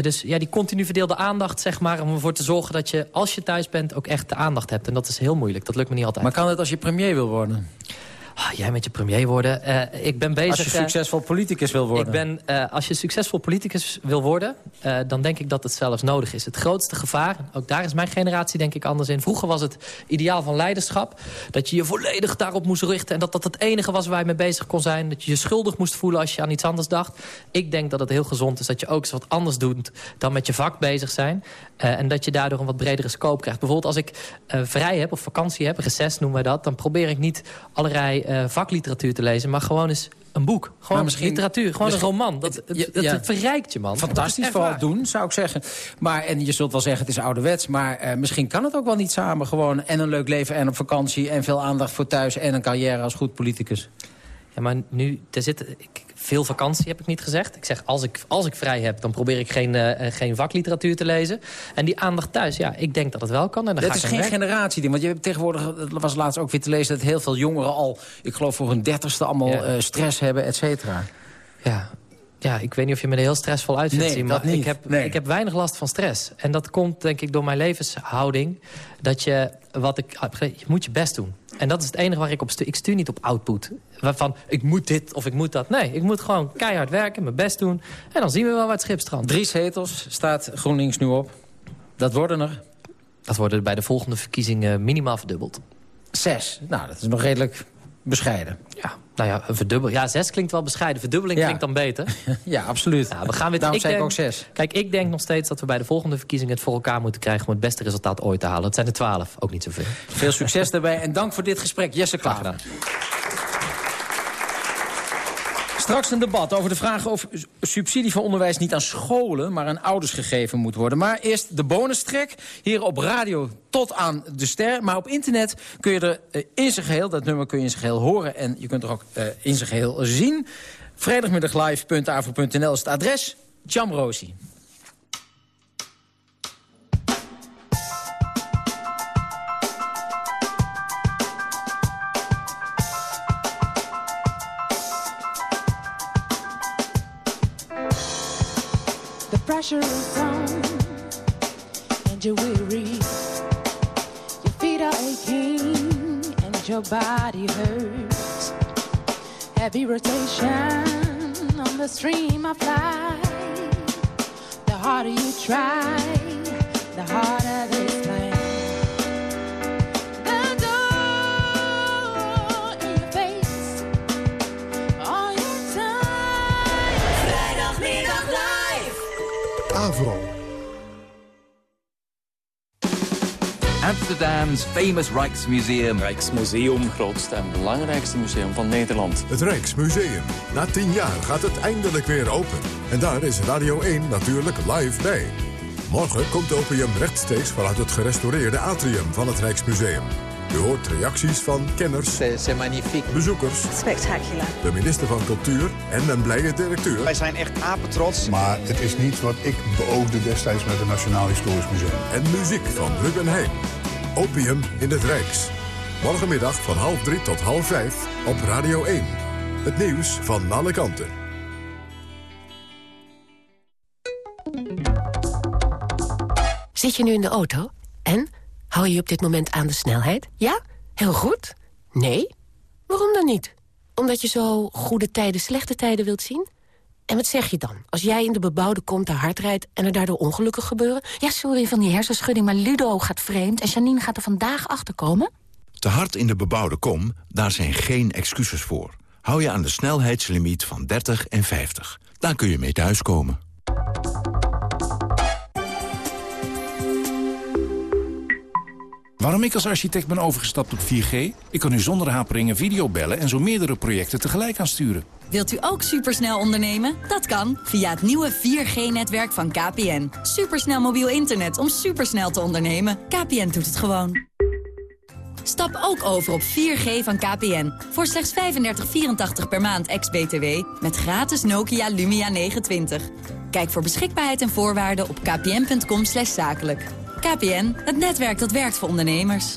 dus ja, die continu verdeelde aandacht, zeg maar... om ervoor te zorgen dat je, als je thuis bent, ook echt de aandacht hebt. En dat is heel moeilijk. Dat lukt me niet altijd. Maar kan het als je premier wil worden? Ah, jij met je premier worden. Eh, ik ben bezig... Als je eh, succesvol politicus wil worden? ik ben, eh, als je succesvol politicus wil worden, eh, dan denk ik dat het zelfs nodig is. Het grootste gevaar, ook daar is mijn generatie denk ik anders in. Vroeger was het ideaal van leiderschap, dat je je volledig daarop moest richten... en dat dat het enige was waar je mee bezig kon zijn. Dat je je schuldig moest voelen als je aan iets anders dacht. Ik denk dat het heel gezond is dat je ook eens wat anders doet... dan met je vak bezig zijn. Eh, en dat je daardoor een wat bredere scope krijgt. Bijvoorbeeld als ik eh, vrij heb of vakantie heb, reces noemen wij dat... dan probeer ik niet allerlei eh, vakliteratuur te lezen, maar gewoon eens een boek. Gewoon misschien- literatuur, gewoon een roman. Dat, Ja, dat verrijkt je, man. Fantastisch vooral doen, zou ik zeggen. Maar, en je zult wel zeggen, het is ouderwets. Maar eh, misschien kan het ook wel niet samen. Gewoon en een leuk leven en op vakantie... en veel aandacht voor thuis en een carrière als goed politicus. Ja, maar nu, er zit, ik, veel vakantie heb ik niet gezegd. Ik zeg, als ik, als ik vrij heb, dan probeer ik geen, eh, eh, geen vakliteratuur te lezen. En die aandacht thuis, ja, ik denk dat het wel kan. En dan Het ga is geen aan werk. generatieding. Want je hebt tegenwoordig, het was laatst ook weer te lezen... dat heel veel jongeren al, ik geloof voor hun dertigste... allemaal Ja. eh, stress hebben, et cetera. Ja. Ja, ik weet niet of je me er heel stressvol uit vindt Nee, zien. dat Maar ik heb, Nee. ik heb weinig last van stress. En dat komt denk ik door mijn levenshouding. Dat je, wat ik, heb geleerd, je moet je best doen. En dat is het enige waar ik op stuur. Ik stuur niet op output. Waarvan, ik moet dit of ik moet dat. Nee, ik moet gewoon keihard werken, mijn best doen. En dan zien we wel waar het schip strandt. Drie zetels staat GroenLinks nu op. Dat worden er Dat worden bij de volgende verkiezingen minimaal verdubbeld. zes. Nou, dat is nog redelijk bescheiden. Ja, nou ja, een verdubbel. Ja, zes klinkt wel bescheiden. Verdubbeling Ja. klinkt dan beter. Ja, absoluut. Ja, we gaan weer, Daarom zei ik denk- ook zes. Kijk, ik denk nog steeds dat we bij de volgende verkiezingen... het voor elkaar moeten krijgen om het beste resultaat ooit te halen. Het zijn er twaalf, ook niet zoveel. Veel succes daarbij en dank voor dit gesprek. Jesse Klaver. Straks een debat over de vraag of subsidie voor onderwijs niet aan scholen, maar aan ouders gegeven moet worden. Maar eerst de bonustrek. Hier op radio tot aan de ster. Maar op internet kun je er eh, in zijn geheel, dat nummer kun je in zijn geheel horen. En je kunt er ook eh, in zijn geheel zien. Vrijdagmiddaglive.avro.nl is het adres. Chamrosi. Pressure is on and you're weary. Your feet are aching and your body hurts. Heavy rotation on the stream of life. The harder you try, the harder this pain. Amsterdam's famous Rijksmuseum. Rijksmuseum, grootste en belangrijkste museum van Nederland. Het Rijksmuseum. Na tien jaar gaat het eindelijk weer open. En daar is Radio 1 natuurlijk live bij. Morgen komt Opium rechtstreeks vanuit het gerestaureerde atrium van het Rijksmuseum. U hoort reacties van kenners, bezoekers, Spectacular. de minister van Cultuur en een blije directeur. Wij zijn echt apetrots. Maar het is niet wat ik beoogde destijds met het Nationaal Historisch Museum. En muziek van Ruben Heijn. Opium in het Rijks. Morgenmiddag van half drie tot half vijf op Radio 1. Het nieuws van alle kanten. Zit je nu in de auto? En? Hou je op dit moment aan de snelheid? Ja? Heel goed? Nee? Waarom dan niet? Omdat je zo goede tijden, slechte tijden wilt zien? En wat zeg je dan? Als jij in de bebouwde kom te hard rijdt en er daardoor ongelukken gebeuren? Ja, sorry van die hersenschudding, maar Ludo gaat vreemd... en Janine gaat er vandaag achter komen. Te hard in de bebouwde kom, daar zijn geen excuses voor. Hou je aan de snelheidslimiet van 30 en 50. Daar kun je mee thuiskomen. Waarom ik als architect ben overgestapt op 4G? Ik kan nu zonder haperingen videobellen en zo meerdere projecten tegelijk aansturen. Wilt u ook supersnel ondernemen? Dat kan via het nieuwe 4G-netwerk van KPN. Supersnel mobiel internet om supersnel te ondernemen. KPN doet het gewoon. Stap ook over op 4G van KPN. Voor slechts 35,84 per maand ex-BTW. Met gratis Nokia Lumia 920. Kijk voor beschikbaarheid en voorwaarden op kpn.com zakelijk. KPN, het netwerk dat werkt voor ondernemers.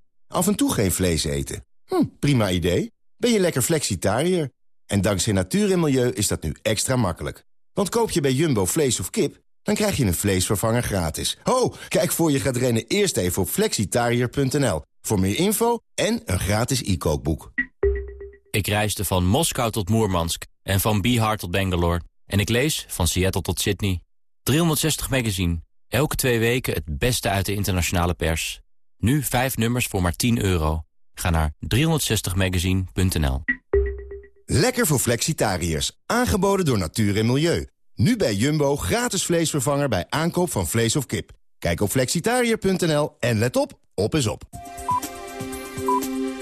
Af en toe geen vlees eten. Hm, prima idee. Ben je lekker flexitariër? En dankzij natuur en milieu is dat nu extra makkelijk. Want koop je bij Jumbo vlees of kip, dan krijg je een vleesvervanger gratis. Ho, kijk voor je gaat rennen eerst even op flexitariër.nl. Voor meer info en een gratis e-kookboek. Ik reisde van Moskou tot Moermansk en van Bihar tot Bangalore. En ik lees van Seattle tot Sydney. 360 magazine. Elke twee weken het beste uit de internationale pers. Nu vijf nummers voor maar 10 euro. Ga naar 360magazine.nl Lekker voor flexitariërs. Aangeboden door natuur en milieu. Nu bij Jumbo gratis vleesvervanger bij aankoop van vlees of kip. Kijk op flexitariër.nl en let op, op is op.